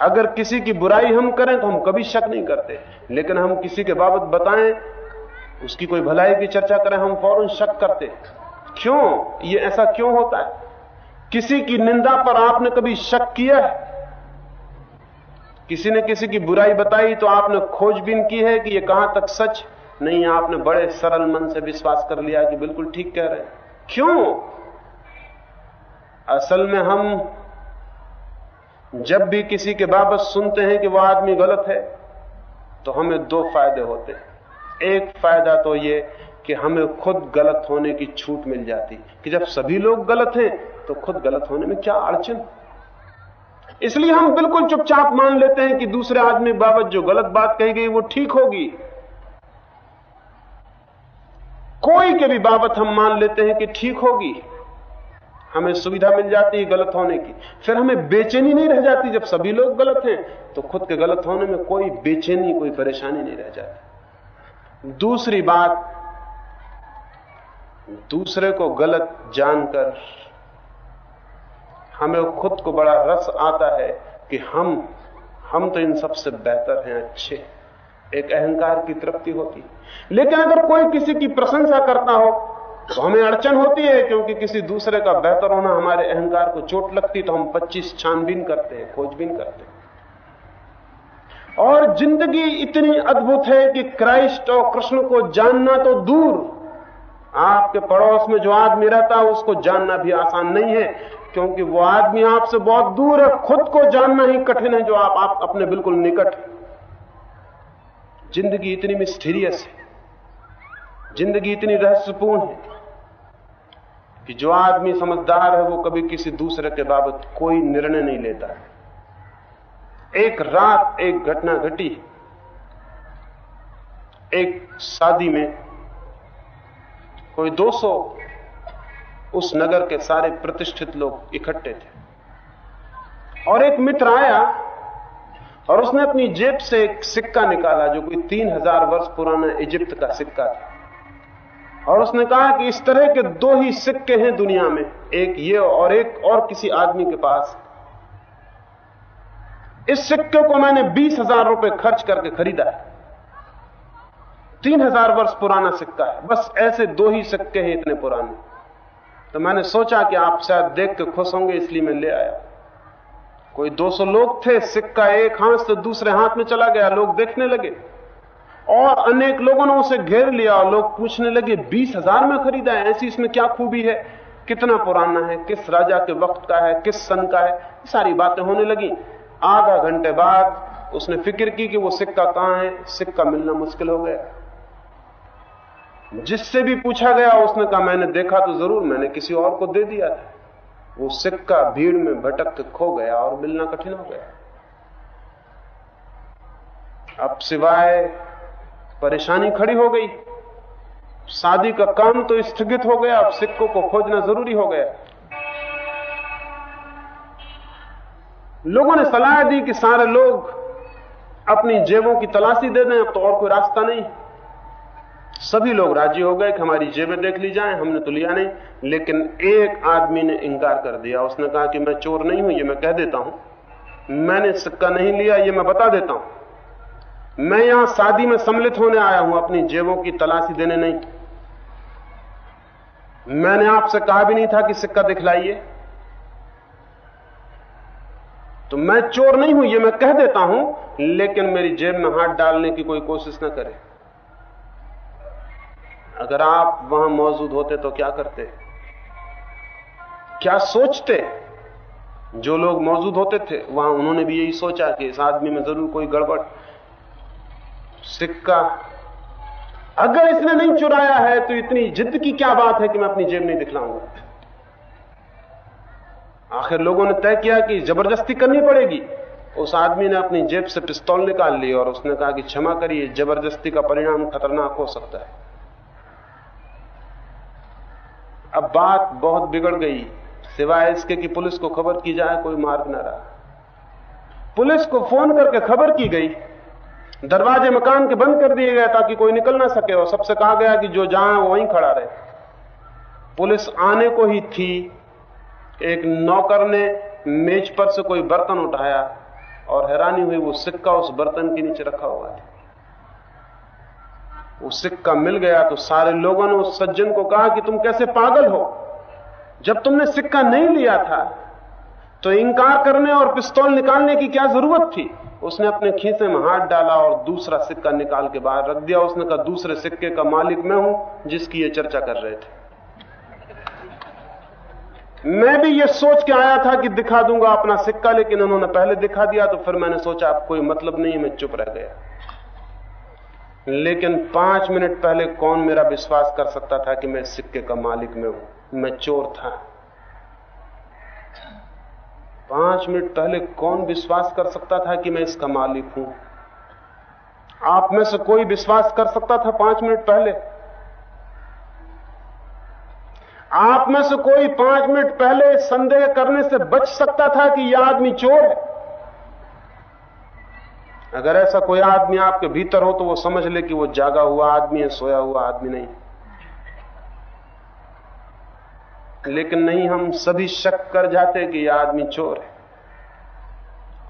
अगर किसी की बुराई हम करें तो हम कभी शक नहीं करते। लेकिन हम किसी के बाबत बताएँ, उसकी कोई भलाई की चर्चा करें, हम फ़ौरन शक करते क्यों? ये ऐसा क्यों होता है? किसी की निंदा पर आपने कभी शक किया है? किसी ने किसी की बुराई बताई तो आपने खोजबीन की है कि ये कहाँ तक सच? नहीं, आपने बड़े सरल मन से विश्वास कर लिया कि बिल्कुल ठीक कह रहे हैं। क्यों? असल में हम जब भी किसी के बाबत सुनते हैं कि वह आदमी गलत है तो हमें दो फ़ायदे होते हैं। एक फ़ायदा तो ये कि हमें खुद गलत होने की छूट मिल जाती। कि जब सभी लोग गलत हैं तो खुद गलत होने में क्या अड़चन? इसलिए हम बिल्कुल चुपचाप मान लेते हैं कि दूसरे आदमी बाबत जो गलत बात कही गई, वो ठीक होगी। कोई के भी बाबत हम मान लेते हैं कि ठीक होगी। हमें सुविधा मिल जाती है गलत होने की। फिर हमें बेचैनी नहीं रह जाती जब सभी लोग गलत हैं तो खुद के गलत होने में कोई बेचैनी, कोई परेशानी नहीं रह जाती। दूसरी बात, दूसरे को गलत जानकर हमें खुद को बड़ा रस आता है कि हम हम तो इन सबसे बेहतर हैं, अच्छे। एक अहंकार की तृप्ति होती। लेकिन अगर कोई किसी की प्रशंसा करता हो तो हमें अड़चन होती है, क्योंकि किसी दूसरे का बेहतर होना हमारे अहंकार को चोट लगती तो हम 25 छानबीन करते हैं, खोजबीन करते हैं। और ज़िंदगी इतनी अद्भुत है कि क्राइस्ट और कृष्ण को जानना तो दूर। आपके पड़ोस में जो आदमी रहता है, उसको जानना भी आसान नहीं है। क्योंकि वो आदमी आपसे बहुत दूर है खुद को जानना ही कठिन है जो आप, आप अपने बिल्कुल निकट ज़िंदगी इतनी मिस्टीरियस है। ज़िंदगी इतनी रहस्यपूर्ण है कि जो आदमी समझदार है वो कभी किसी दूसरे के बाबत कोई निर्णय नहीं लेता है। एक रात एक घटना घटी एक शादी में कोई 200 उस नगर के सारे प्रतिष्ठित लोग इकट्ठे थे। और एक मित्र आया और उसने अपनी जेब से एक सिक्का निकाला, जो कोई तीन हज़ार वर्ष पुराना इजिप्त का सिक्का था। और उसने कहा कि इस तरह के दो ही सिक्के हैं दुनिया में, एक ये और एक और किसी आदमी के पास। इस सिक्के को मैंने बीस हज़ार रुपए खर्च करके खरीदा है। तीन हज़ार वर्ष पुराना सिक्का है। बस ऐसे दो ही सिक्के हैं इतने पुराने। तो मैंने सोचा कि आप शायद देख के खुश होंगे, इसलिए मैं ले आया। कोई 200 लोग थे सिक्का एक हाथ से दूसरे हाथ में चला गया, लोग देखने लगे। और अनेक लोगों ने उसे घेर लिया, और लोग पूछने लगे, बीस हज़ार में खरीदा है, ऐसी इसमें क्या खूबी है? कितना पुराना है, किस राजा के वक्त का है, किस सन का है? सारी बातें होने लगी। आधा घंटे बाद उसने फ़िक्र की कि वो सिक्का कहाँ है सिक्का मिलना मुश्किल हो गया। जिससे भी पूछा गया, उसने कहा, मैंने देखा तो ज़रूर, मैंने किसी और को दे दिया था। वो सिक्का भीड़ में भटक के खो गया और मिलना कठिन हो गया। अब सिवाय परेशानी खड़ी हो गई, शादी का काम तो स्थगित हो गया, अब सिक्कों को खोजना ज़रूरी हो गया। लोगों ने सलाह दी कि सारे लोग अपनी जेबों की तलाशी दे दें, अब तो और कोई रास्ता नहीं। सभी लोग राज़ी हो गए कि हमारी जेबें देख ली जाए, हमने तो लिया नहीं। लेकिन एक आदमी ने इंकार कर दिया। उसने कहा कि मैं चोर नहीं हूँ, ये मैं कह देता हूँ। मैंने सिक्का नहीं लिया, ये मैं बता देता हूँ। मैं यहाँ शादी में सम्मिलित होने आया हूँ, अपनी जेबों की तलाशी देने नहीं। मैंने आपसे कहा भी नहीं था कि सिक्का दिखलाइए। तो मैं चोर नहीं हूँ, ये मैं कह देता हूँ, लेकिन मेरी जेब में हाथ डालने की कोई कोशिश ना करे। अगर आप वहाँ मौजूद होते तो क्या करते? क्या सोचते? जो लोग मौजूद होते थे, वहाँ उन्होंने भी यही सोचा कि इस आदमी में ज़रूर कोई गड़बड़। सिक्का। अगर इसने नहीं चुराया है तो इतनी जिद की क्या बात है कि मैं अपनी जेब नहीं दिखलाऊँगा? आखिर लोगों ने तय किया कि ज़बरदस्ती करनी पड़ेगी। उस आदमी ने अपनी जेब से पिस्तौल निकाल ली और उसने कहा कि क्षमा करिए, ज़बरदस्ती का परिणाम खतरनाक हो सकता है। अब बात बहुत बिगड़ गई। सिवाय इसके कि पुलिस को खबर की जाए, कोई मार्ग ना रहा। पुलिस को फ़ोन करके खबर की गई। दरवाजे मकान के बंद कर दिए गए ताकि कोई निकल ना सके और सबसे कहा गया कि जो जाए वो वहीं खड़ा रहे। पुलिस आने को ही थी। एक नौकर ने मेज पर से कोई बर्तन उठाया और हैरानी हुई, वो सिक्का उस बर्तन के नीचे रखा हुआ था वो सिक्का मिल गया तो सारे लोगों ने उस सज्जन को कहा कि तुम कैसे पागल हो? जब तुमने सिक्का नहीं लिया था तो इंकार करने और पिस्तौल निकालने की क्या ज़रूरत थी? उसने अपने खीसे में हाथ डाला और दूसरा सिक्का निकाल के बाहर रख दिया। उसने कहा, दूसरे सिक्के का मालिक मैं हूँ, जिसकी ये चर्चा कर रहे थे। मैं भी ये सोच के आया था कि दिखा दूँगा अपना सिक्का, लेकिन उन्होंने पहले दिखा दिया तो फिर मैंने सोचा, अब कोई मतलब नहीं मैं चुप रह गया। लेकिन पाँच मिनट पहले कौन मेरा विश्वास कर सकता था कि मैं सिक्के का मालिक में हूँ? मैं चोर था। पाँच मिनट पहले कौन विश्वास कर सकता था कि मैं इसका मालिक हूँ? आप में से कोई विश्वास कर सकता था पाँच मिनट पहले? आप में से कोई पाँच मिनट पहले संदेह करने से बच सकता था कि यह आदमी चोर है? अगर ऐसा कोई आदमी आपके भीतर हो तो वो समझ ले कि वो जागा हुआ आदमी है, सोया हुआ आदमी नहीं लेकिन नहीं, हम सभी शक कर जाते कि यह आदमी चोर है।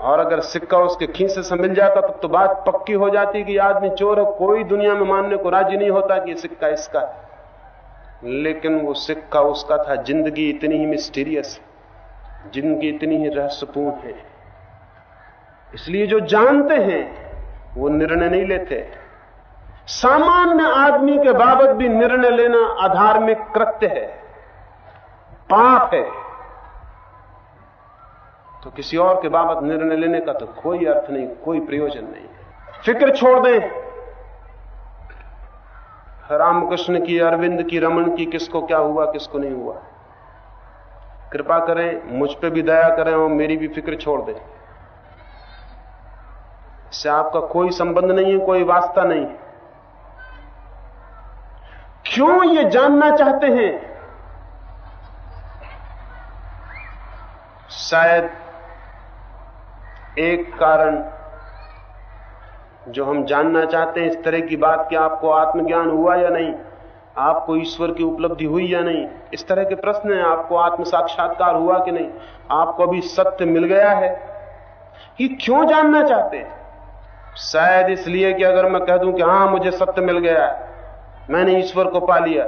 और अगर सिक्का उसके खींचे से मिल जाता तब तो बात पक्की हो जाती कि यह आदमी चोर है। कोई दुनिया में मानने को राज़ी नहीं होता कि सिक्का इसका है। लेकिन वो सिक्का उसका था, ज़िंदगी इतनी ही मिस्टीरियस है, ज़िंदगी इतनी ही रहस्यपूर्ण है। इसलिए जो जानते हैं, वो निर्णय नहीं लेते। सामान्य आदमी के बाबत भी निर्णय लेना अधार्मिक कृत्य है। पाप है। तो किसी और के बाबत निर्णय लेने का तो कोई अर्थ नहीं, कोई प्रयोजन नहीं। फ़िक्र छोड़ दें। रामकृष्ण की, अरविंद की, रमन की, किसको क्या हुआ, किसको नहीं हुआ। कृपा करें, मुझ पे भी दया करें और मेरी भी फ़िक्र छोड़ दें। इससे आपका कोई संबंध नहीं है, कोई वास्ता नहीं। क्यों ये जानना चाहते हैं? शायद एक कारण जो हम जानना चाहते हैं इस तरह की बात कि आपको आत्मज्ञान हुआ या नहीं, आपको ईश्वर की उपलब्धि हुई या नहीं, इस तरह के प्रश्न हैं। आपको आत्म साक्षात्कार हुआ कि नहीं? आपको अभी सत्य मिल गया है? कि क्यों जानना चाहते हैं? शायद इसलिए कि अगर मैं कह दूँ कि हाँ, मुझे सत्य मिल गया है, मैंने ईश्वर को पा लिया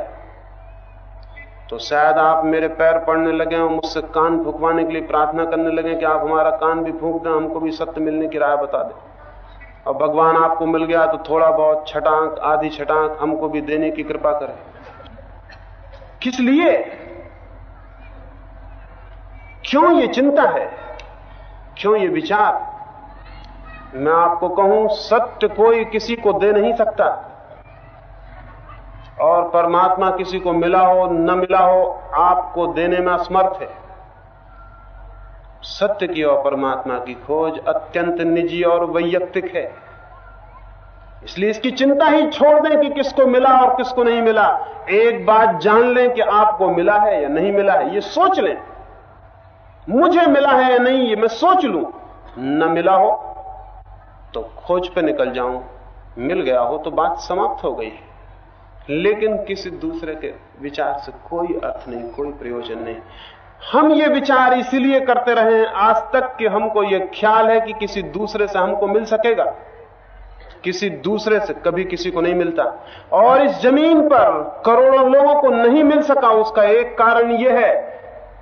तो शायद आप मेरे पैर पड़ने लगे और मुझसे कान फूकवाने के लिए प्रार्थना करने लगे कि आप हमारा कान भी फूक दें, हमको भी सत्य मिलने की राय बता दें। और भगवान आपको मिल गया तो थोड़ा बहुत छटांक, आधी छटांक हमको भी देने की कृपा करें। किस लिए? क्यों ये चिंता है? क्यों ये विचार? मैं आपको कहूँ, सत्य कोई किसी को दे नहीं सकता। और परमात्मा किसी को मिला हो, न मिला हो, आपको देने में असमर्थ है। सत्य की और परमात्मा की खोज अत्यंत निजी और वैयक्तिक है। इसलिए इसकी चिंता ही छोड़ दें कि किसको मिला और किसको नहीं मिला। एक बात जान लें कि आपको मिला है या नहीं मिला है, ये सोच लें। मुझे मिला है या नहीं, ये मैं सोच लूँ। न मिला हो खोज पे निकल जाऊँ, मिल गया हो तो बात समाप्त हो गई लेकिन किसी दूसरे के विचार से कोई अर्थ नहीं, कोई प्रयोजन नहीं। हम ये विचार इसीलिए करते रहे हैं, आज तक कि हमको ये ख्याल है कि किसी दूसरे से हमको मिल सकेगा। किसी दूसरे से कभी किसी को नहीं मिलता। और इस ज़मीन पर करोड़ों लोगों को नहीं मिल सका, उसका एक कारण यह है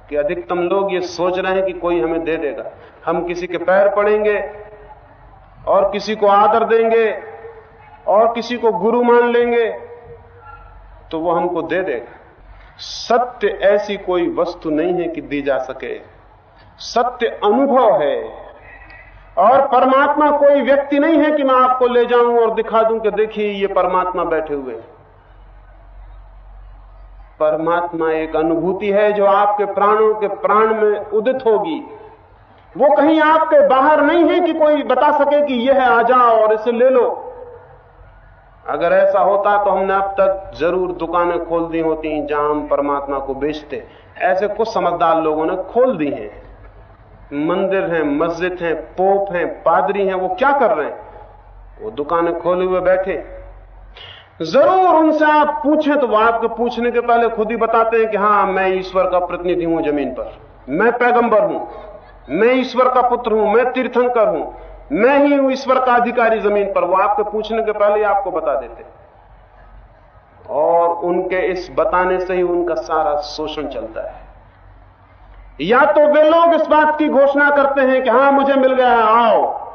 कि अधिकतम लोग ये सोच रहे हैं कि कोई हमें दे देगा। हम किसी के पैर पड़ेंगे और किसी को आदर देंगे और किसी को गुरु मान लेंगे तो वो हमको दे देगा। सत्य ऐसी कोई वस्तु नहीं है कि दी जा सके। सत्य अनुभव है। और परमात्मा कोई व्यक्ति नहीं है कि मैं आपको ले जाऊँ और दिखा दूँ कि देखिए, ये परमात्मा बैठे हुए परमात्मा एक अनुभूति है जो आपके प्राणों के प्राण में उदित होगी। वो कहीं आपके बाहर नहीं है कि कोई बता सके कि यह है, आ जाओ और इसे ले लो। अगर ऐसा होता तो हमने अब तक ज़रूर दुकानें खोल दी होती, जहाँ हम परमात्मा को बेचते। ऐसे कुछ समझदार लोगों ने खोल दी हैं। मंदिर हैं, मस्जिद हैं, पोप हैं, पादरी हैं, वो क्या कर रहे हैं? वो दुकानें खोले हुए बैठे। ज़रूर उनसे आप पूछें तो वो आपके पूछने के पहले खुद ही बताते हैं कि हाँ, मैं ईश्वर का प्रतिनिधि हूँ ज़मीन पर। मैं पैगंबर हूँ। मैं ईश्वर का पुत्र हूँ, मैं तीर्थंकर हूँ। मैं ही हूँ ईश्वर का अधिकारी ज़मीन पर। वो आपके पूछने के पहले आपको बता देते। और उनके इस बताने से ही उनका सारा शोषण चलता है। या तो वे लोग इस बात की घोषणा करते हैं कि हाँ, मुझे मिल गया है आओ।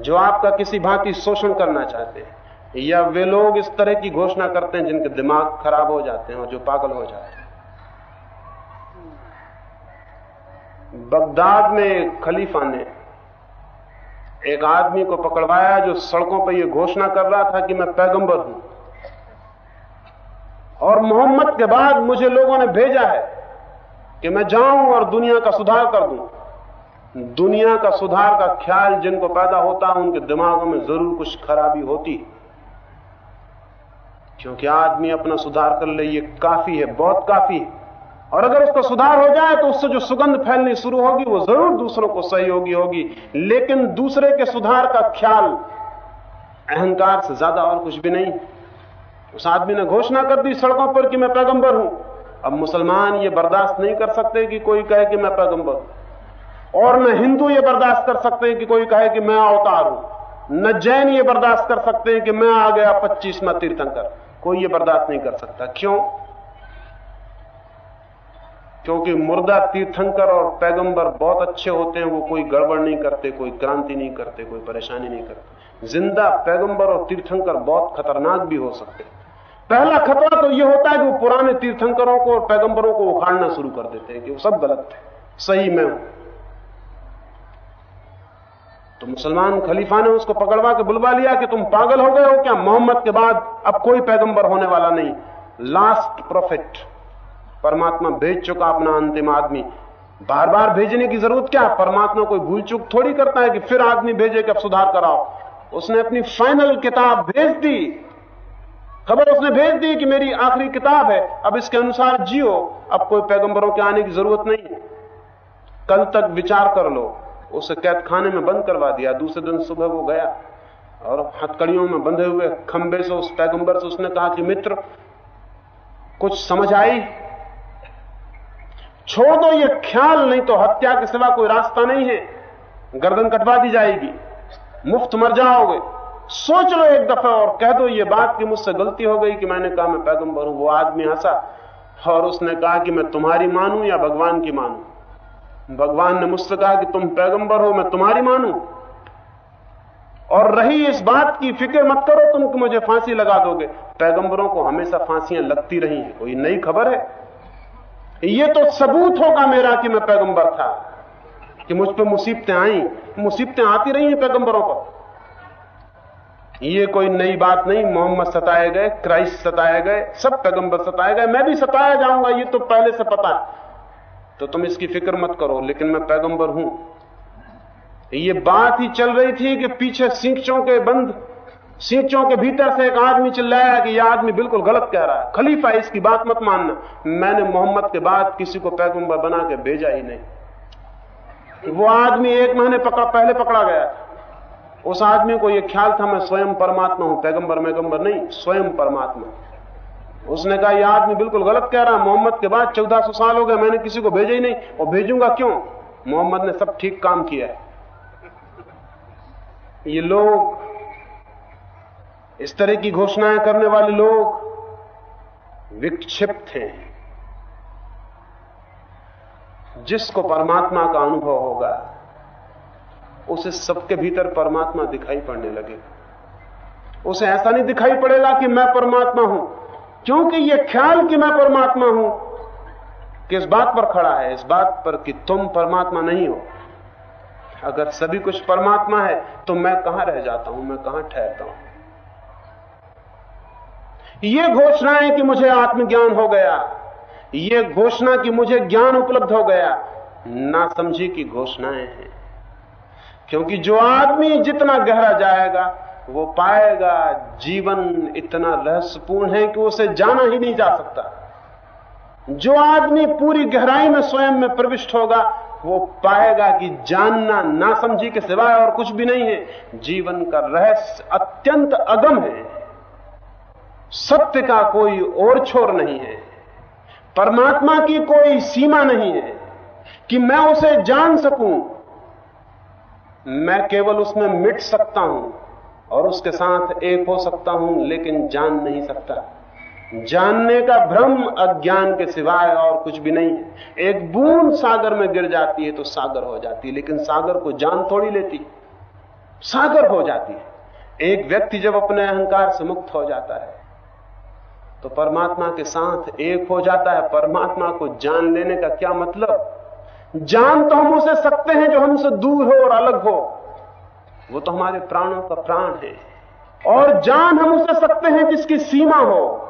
जो आपका किसी भांति शोषण करना चाहते हैं। या वे लोग इस तरह की घोषणा करते हैं जिनके दिमाग खराब हो जाते हैं और जो पागल हो जाते हैं। बगदाद में खलीफा ने एक आदमी को पकड़वाया जो सड़कों पर यह घोषणा कर रहा था कि मैं पैगंबर हूँ। और मोहम्मद के बाद मुझे लोगों ने भेजा है कि मैं जाऊँ और दुनिया का सुधार कर दूँ। दुनिया का सुधार का ख्याल जिनको पैदा होता है, उनके दिमागों में ज़रूर कुछ खराबी होती क्योंकि आदमी अपना सुधार कर ले, ये काफ़ी है, बहुत काफ़ी है। और अगर उसका सुधार हो जाए तो उससे जो सुगंध फैलनी शुरू होगी, वो ज़रूर दूसरों को सहयोगी होगी। लेकिन दूसरे के सुधार का ख्याल अहंकार से ज़्यादा और कुछ भी नहीं। उस आदमी ने घोषणा कर दी सड़कों पर कि मैं पैगंबर हूँ। अब मुसलमान ये बर्दाश्त नहीं कर सकते कि कोई कहे कि मैं पैगंबर हूँ। और न हिंदू ये बर्दाश्त कर सकते हैं कि कोई कहे कि मैं अवतार हूँ। न जैन ये बर्दाश्त कर सकते हैं कि मैं आ गया पच्चीसवा तीर्थंकर। कोई ये बर्दाश्त नहीं कर सकता। क्यों? क्योंकि मुर्दा तीर्थंकर और पैगंबर बहुत अच्छे होते हैं, वो कोई गड़बड़ नहीं करते, कोई क्रांति नहीं करते, कोई परेशानी नहीं करते। ज़िंदा पैगंबर और तीर्थंकर बहुत खतरनाक भी हो सकते पहला खतरा तो यह होता है कि वो पुराने तीर्थंकरों को और पैगंबरों को उखाड़ना शुरू कर देते हैं कि वो सब गलत थे, सही मैं हूँ। तो मुसलमान खलीफा ने उसको पकड़वा के बुलवा लिया कि तुम पागल हो गए हो क्या? मोहम्मद के बाद अब कोई पैगंबर होने वाला नहीं। लास्ट प्रोफेट परमात्मा भेज चुका अपना अंतिम आदमी। बार बार भेजने की ज़रूरत क्या? परमात्मा कोई भूल चूक थोड़ी करता है कि फिर आदमी भेजे कि अब सुधार कराओ। उसने अपनी फाइनल किताब भेज दी। खबर उसने भेज दी कि मेरी आखिरी किताब है, अब इसके अनुसार जियो। अब कोई पैगंबरों के आने की ज़रूरत नहीं। है कल तक विचार कर लो। उसे कैद खाने में बंद करवा दिया। दूसरे दिन सुबह वो गया और हथकड़ियों में बंधे हुए खंबे से उस पैगंबर से उसने कहा कि मित्र, कुछ समझ आई? छोड़ दो, ये ख्याल नहीं तो हत्या के सिवा कोई रास्ता नहीं है। गर्दन कटवा दी जाएगी। मुफ़्त मर जाओगे। सोच लो एक दफ़ा और कह दो, ये बात कि मुझसे गलती हो गई कि मैंने कहा मैं पैगंबर हूँ, वो आदमी हंसा और उसने कहा कि मैं तुम्हारी मानूं या भगवान की मानूं। भगवान ने मुझसे कहा कि तुम पैगंबर हो, मैं तुम्हारी मानूं। और रही इस बात की, फ़िक्र मत करो तुम कि मुझे फांसी लगा दोगे। पैगंबरों को हमेशा फांसियाँ लगती रही हैं, कोई नई खबर है? ये तो सबूत होगा मेरा कि मैं पैगंबर था, कि मुझ पर मुसीबतें आई। मुसीबतें आती रही हैं पैगंबरों पर। ये कोई नई बात नहीं, मोहम्मद सताए गए, क्राइस्ट सताए गए, सब पैगंबर सताए गए। मैं भी सताया जाऊँगा, ये तो पहले से पता है। तो तुम इसकी फ़िक्र मत करो, लेकिन मैं पैगंबर हूँ। ये बात ही चल रही थी कि पीछे सिंचों के बंद सीचों के भीतर से एक आदमी चिल्लाया कि यह आदमी बिल्कुल गलत कह रहा है। खलीफा, इसकी बात मत मानना। मैंने मोहम्मद के बाद किसी को पैगंबर बना के भेजा ही नहीं। वो आदमी एक महीने पकड़ा पहले पकड़ा गया। उस आदमी को यह ख्याल था, मैं स्वयं परमात्मा हूँ, पैगंबर, मैगंबर नहीं, स्वयं परमात्मा। उसने कहा, यह आदमी बिल्कुल गलत कह रहा है। मोहम्मद के बाद चौदह सौ साल हो गए, मैंने किसी को भेजा ही नहीं। और भेजूँगा क्यों? मोहम्मद ने सब ठीक काम किया है। ये लोग इस तरह की घोषणाएँ करने वाले लोग विक्षिप्त हैं। जिसको परमात्मा का अनुभव होगा, उसे सबके भीतर परमात्मा दिखाई पड़ने लगे उसे ऐसा नहीं दिखाई पड़ेगा कि मैं परमात्मा हूँ, क्योंकि यह ख्याल कि मैं परमात्मा हूँ किस बात पर खड़ा है, इस बात पर कि तुम परमात्मा नहीं हो। अगर सभी कुछ परमात्मा है तो मैं कहाँ रह जाता हूँ, मैं कहाँ ठहरता हूँ? ये घोषणा है कि मुझे आत्मज्ञान हो गया। ये घोषणा कि मुझे ज्ञान उपलब्ध हो गया। ना समझी की घोषणाएँ हैं। क्योंकि जो आदमी जितना गहरा जाएगा, वो पाएगा, जीवन इतना रहस्यपूर्ण है कि उसे जाना ही नहीं जा सकता। जो आदमी पूरी गहराई में स्वयं में प्रविष्ट होगा, वो पाएगा कि जानना ना समझी के सिवाय और कुछ भी नहीं है। जीवन का रहस्य अत्यंत अगम है। सत्य का कोई और छोर नहीं है। परमात्मा की कोई सीमा नहीं है कि मैं उसे जान सकूँ। मैं केवल उसमें मिट सकता हूँ और उसके साथ एक हो सकता हूँ, लेकिन जान नहीं सकता। जानने का भ्रम अज्ञान के सिवाय और कुछ भी नहीं है। एक बूंद सागर में गिर जाती है तो सागर हो जाती है, लेकिन सागर को जान थोड़ी लेती सागर हो जाती है। एक व्यक्ति जब अपने अहंकार से मुक्त हो जाता है तो परमात्मा के साथ एक हो जाता है। परमात्मा को जान लेने का क्या मतलब? जान तो हम उसे सकते हैं जो हमसे दूर हो और अलग हो। वो तो हमारे प्राणों का प्राण है। और जान हम उसे सकते हैं जिसकी सीमा हो।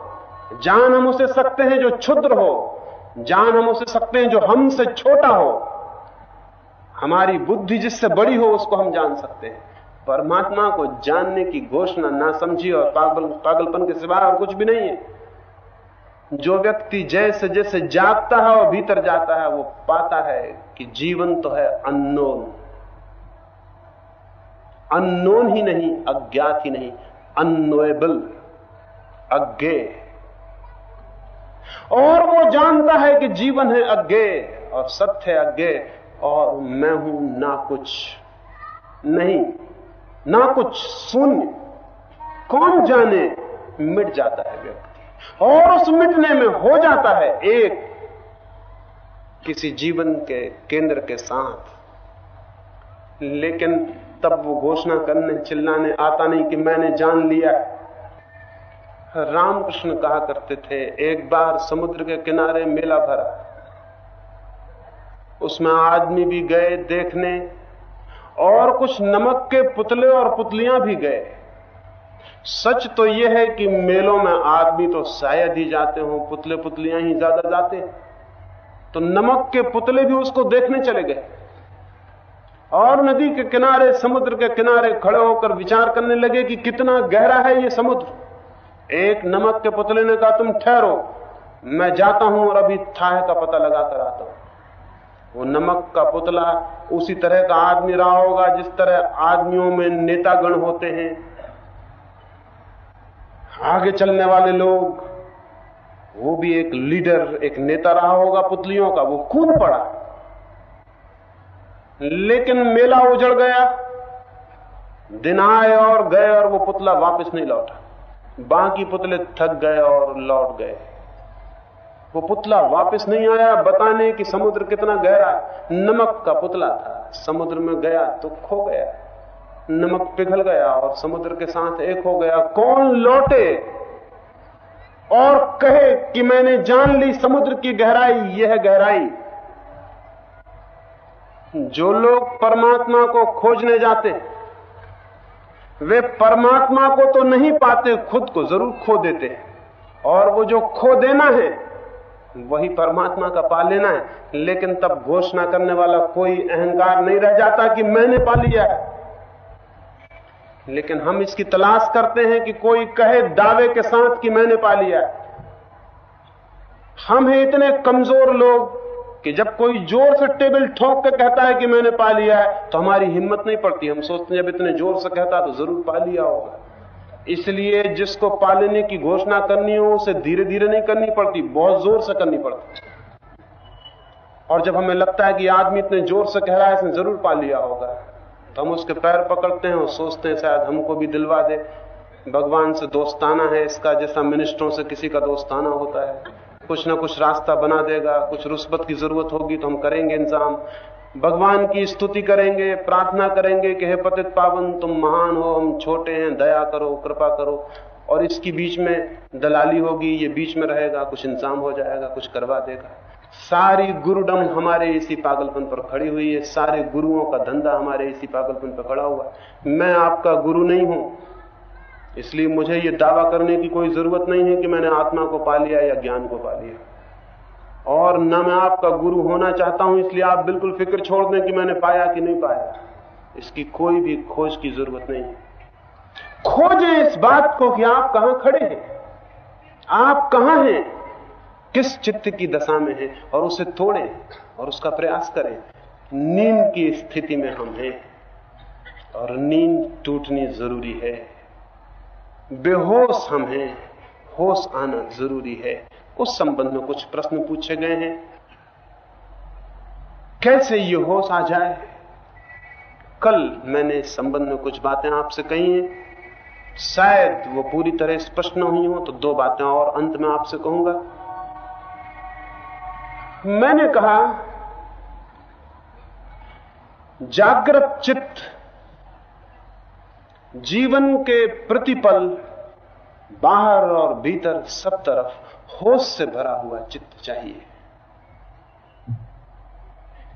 जान हम उसे सकते हैं जो क्षुद्र हो। जान हम उसे सकते हैं जो हमसे छोटा हो। हमारी बुद्धि जिससे बड़ी हो, उसको हम जान सकते हैं। परमात्मा को जानने की घोषणा ना समझी और पागल पागलपन के सिवा और कुछ भी नहीं है। जो व्यक्ति जैसे जैसे जागता है और भीतर जाता है, वो पाता है कि जीवन तो है अननोन अननोन ही नहीं, अज्ञात ही नहीं अनोएबल अज्ञे। और वो जानता है कि जीवन है अज्ञे, और सत्य है अज्ञे, और मैं हूँ ना कुछ, नहीं, ना कुछ शून्य। कौन जाने, मिट जाता है व्यक्ति। और उस मिटने में हो जाता है एक किसी जीवन के केंद्र के साथ। लेकिन तब वो घोषणा करने, चिल्लाने, आता नहीं कि मैंने जान लिया। रामकृष्ण कहा करते थे, एक बार समुद्र के किनारे मेला भरा। उसमें आदमी भी गए देखने और कुछ नमक के पुतले और पुतलियाँ भी गए। सच तो यह है कि मेलों में आदमी तो शायद ही जाते हो, पुतले पुतलियाँ ही ज़्यादा जाते तो नमक के पुतले भी उसको देखने चले गए। और नदी के किनारे, समुद्र के किनारे खड़े होकर विचार करने लगे कि कितना गहरा है ये समुद्र। एक नमक के पुतले ने कहा, तुम ठहरो, मैं जाता हूँ और अभी थाह का पता लगाकर आता हूँ। वो नमक का पुतला, उसी तरह का आदमी रहा होगा, जिस तरह आदमियों में नेतागण होते हैं। आगे चलने वाले लोग, वो भी एक लीडर, एक नेता रहा होगा पुतलियों का, वो कूद पड़ा लेकिन मेला उजड़ गया, दिन आए और गए और वो पुतला वापस नहीं लौटा। बाकी पुतले थक गए और लौट गए। वो पुतला वापस नहीं आया, बताने कि समुद्र कितना गहरा, नमक का पुतला था। समुद्र में गया तो खो गया। नमक पिघल गया और समुद्र के साथ एक हो गया। कौन लौटे और कहे कि मैंने जान ली समुद्र की गहराई, यह गहराई। जो लोग परमात्मा को खोजने जाते वे परमात्मा को तो नहीं पाते, खुद को ज़रूर खो देते हैं। और वो जो खो देना है, वही परमात्मा का पा लेना है। लेकिन तब घोषणा करने वाला कोई अहंकार नहीं रह जाता कि मैंने पा लिया है। लेकिन हम इसकी तलाश करते हैं कि कोई कहे, दावे के साथ कि मैंने पा लिया है। हम हैं इतने कमज़ोर लोग कि जब कोई ज़ोर से टेबल ठोक के कहता है कि मैंने पा लिया है तो हमारी हिम्मत नहीं पड़ती। हम सोचते हैं, जब इतने ज़ोर से कहता तो ज़रूर पा लिया होगा। इसलिए जिसको पा लेने की घोषणा करनी हो, उसे धीरे धीरे नहीं करनी पड़ती, बहुत ज़ोर से करनी पड़ती। और जब हमें लगता है कि आदमी इतने ज़ोर से कह रहा है, इसने ज़रूर पा लिया होगा। तो हम उसके पैर पकड़ते हैं और सोचते हैं, शायद हमको भी दिलवा दे। भगवान से दोस्ताना है इसका, जैसा मिनिस्टरों से किसी का दोस्ताना होता है। कुछ ना कुछ रास्ता बना देगा, कुछ रुस्बत की ज़रूरत होगी तो हम करेंगे इंतज़ाम। भगवान की स्तुति करेंगे, प्रार्थना करेंगे कि, हे पतित पावन, तुम महान हो, हम छोटे हैं, दया करो, कृपा करो। और इसकी बीच में दलाली होगी, ये बीच में रहेगा, कुछ इंतज़ाम हो जाएगा, कुछ करवा देगा। सारी गुरुडम हमारे इसी पागलपन पर खड़ी हुई है, सारे गुरुओं का धंधा हमारे इसी पागलपन पर खड़ा हुआ है। मैं आपका गुरु नहीं हूँ, इसलिए मुझे यह दावा करने की कोई ज़रूरत नहीं है कि मैंने आत्मा को पा लिया या ज्ञान को पा लिया। और न मैं आपका गुरु होना चाहता हूँ, इसलिए आप बिल्कुल फ़िक्र छोड़ दें कि मैंने पाया कि नहीं पाया। इसकी कोई भी खोज की ज़रूरत नहीं है। खोजें इस बात को कि आप कहाँ खड़े हैं? आप कहाँ हैं? किस चित्त की दशा में है और उसे तोड़ें और उसका प्रयास करें। नींद की स्थिति में हम हैं और नींद टूटनी ज़रूरी है। बेहोश हम हैं, होश आना ज़रूरी है। उस संबंध में कुछ प्रश्न पूछे गए हैं। कैसे ये होश आ जाए? कल मैंने इस संबंध में कुछ बातें आपसे कही हैं। शायद वो पूरी तरह स्पष्ट न हुई हो तो दो बातें और अंत में आपसे कहूँगा। मैंने कहा, जागृत चित्त जीवन के प्रतिपल बाहर और भीतर सब तरफ़ होश से भरा हुआ चित्त चाहिए।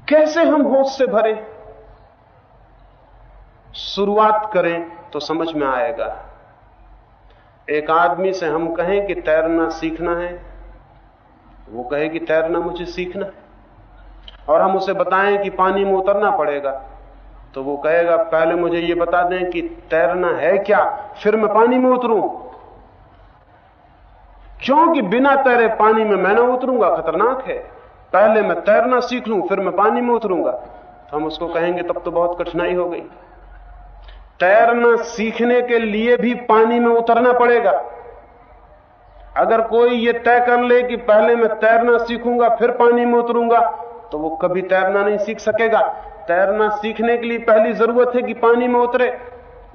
कैसे हम होश से भरे? शुरुआत करें तो समझ में आएगा। एक आदमी से हम कहें कि तैरना सीखना है वो कहे कि तैरना मुझे सीखना। और हम उसे बताएँ कि पानी में उतरना पड़ेगा। तो वो कहेगा, पहले मुझे ये बता दें कि तैरना है क्या? फिर मैं पानी में उतरूं। क्योंकि बिना तैरे पानी में मैं ना उतरूँगा, खतरनाक है। पहले मैं तैरना सीख लूँ, फिर मैं पानी में उतरूँगा। तो हम उसको कहेंगे, तब तो बहुत कठिनाई हो गई। तैरना सीखने के लिए भी पानी में उतरना पड़ेगा। अगर कोई ये तय कर ले कि पहले मैं तैरना सीखूँगा, फिर पानी में उतरूँगा तो वो कभी तैरना नहीं सीख सकेगा। तैरना सीखने के लिए पहली ज़रूरत है कि पानी में उतरे।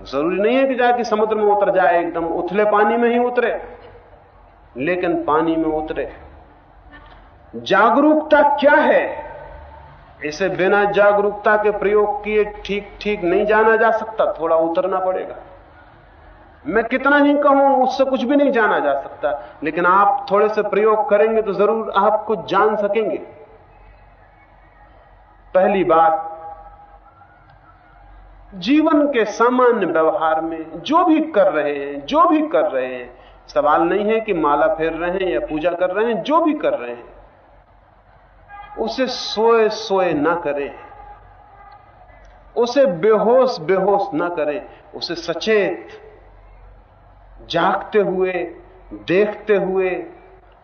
ज़रूरी नहीं है कि जाके समुद्र में उतर जाए, एकदम उथले पानी में ही उतरे, लेकिन पानी में उतरे। जागरूकता क्या है? इसे बिना जागरूकता के प्रयोग किए ठीक ठीक नहीं जाना जा सकता, थोड़ा उतरना पड़ेगा। मैं कितना ही कहूँ, उससे कुछ भी नहीं जाना जा सकता। लेकिन आप थोड़े से प्रयोग करेंगे तो ज़रूर आप कुछ जान सकेंगे। पहली बात, जीवन के सामान्य व्यवहार में जो भी कर रहे हैं, जो भी कर रहे हैं, सवाल नहीं है कि माला फेर रहे हैं या पूजा कर रहे हैं, जो भी कर रहे हैं, उसे सोए सोए ना करें। उसे बेहोश बेहोश ना करें, उसे सचेत जागते हुए, देखते हुए,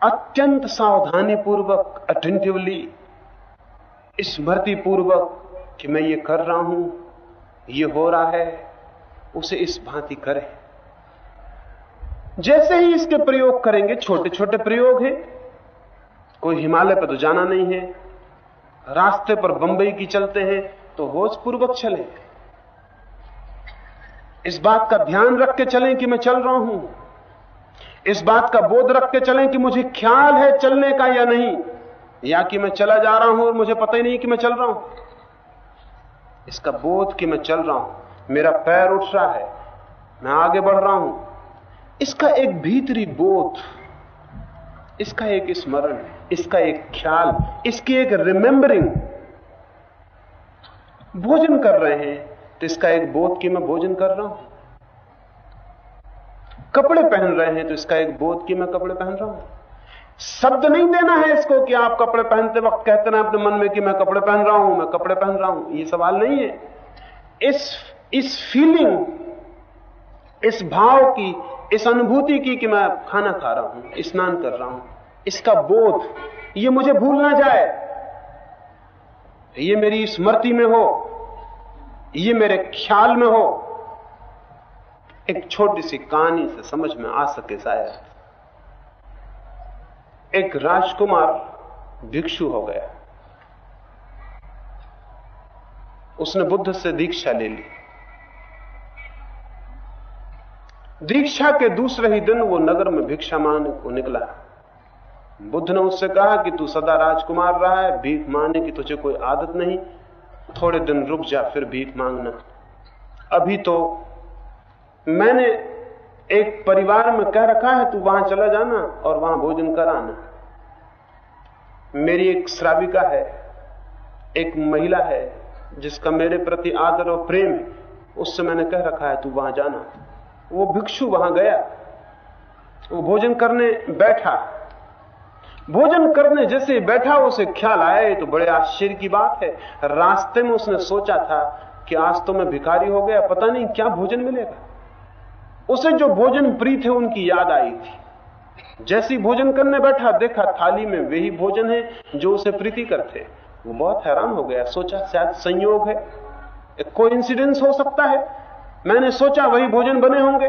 अत्यंत सावधानी पूर्वक अटेंटिवली स्मृति पूर्वक कि मैं ये कर रहा हूँ, ये हो रहा है, उसे इस भांति करें। जैसे ही इसके प्रयोग करेंगे छोटे छोटे प्रयोग हैं। कोई हिमालय पर तो जाना नहीं है। रास्ते पर बंबई की चलते हैं तो होश पूर्वक चलें। इस बात का ध्यान रख के चलें कि मैं चल रहा हूँ। इस बात का बोध रख के चलें कि मुझे ख्याल है चलने का या नहीं, या कि मैं चला जा रहा हूँ और मुझे पता ही नहीं कि मैं चल रहा हूँ। इसका बोध कि मैं चल रहा हूँ। मेरा पैर उठ रहा है, मैं आगे बढ़ रहा हूँ। इसका एक भीतरी बोध, इसका एक स्मरण, इसका एक ख्याल, इसकी एक रिमेंबरिंग भोजन कर रहे हैं। तो इसका एक बोध कि मैं भोजन कर रहा हूँ। कपड़े पहन रहे हैं तो इसका एक बोध कि मैं कपड़े पहन रहा हूँ। शब्द नहीं देना है इसको कि आप कपड़े पहनते वक्त कहते ना अपने मन में कि मैं कपड़े पहन रहा हूँ, मैं कपड़े पहन रहा हूँ। ये सवाल नहीं है। इस इस फीलिंग इस भाव की, इस अनुभूति की कि मैं खाना खा रहा हूँ, स्नान कर रहा हूँ, इसका बोध, ये मुझे भूल ना जाए। ये मेरी स्मृति में हो। ये मेरे ख्याल में हो। एक छोटी सी कहानी से समझ में आ सके शायद। एक राजकुमार भिक्षु हो गया। उसने बुद्ध से दीक्षा ले ली। दीक्षा के दूसरे ही दिन वो नगर में भिक्षा मांगने को निकला। बुद्ध ने उससे कहा कि तू सदा राजकुमार रहा है, भीख मांगने की तुझे कोई आदत नहीं। थोड़े दिन रुक जा, फिर भीख मांगना। अभी तो मैंने एक परिवार में कह रखा है, तू वहाँ चला जाना और वहाँ भोजन कराना। मेरी एक श्राविका है, एक महिला है, जिसका मेरे प्रति आदर और प्रेम उससे मैंने कह रखा है, तू वहाँ जाना। वो भिक्षु वहाँ गया। वो भोजन करने बैठा। भोजन करने जैसे बैठा उसे ख्याल आया तो बड़े आश्चर्य की बात है। रास्ते में उसने सोचा था कि आज तो मैं भिखारी हो गया, पता नहीं क्या भोजन मिलेगा। उसे जो भोजन प्री थे उनकी याद आई थी। जैसी भोजन करने बैठा, देखा थाली में वही भोजन है जो उसे प्रीति करते। वो बहुत हैरान हो गया, सोचा शायद संयोग है। कोई इंसिडेंस हो सकता है। मैंने सोचा वही भोजन बने होंगे।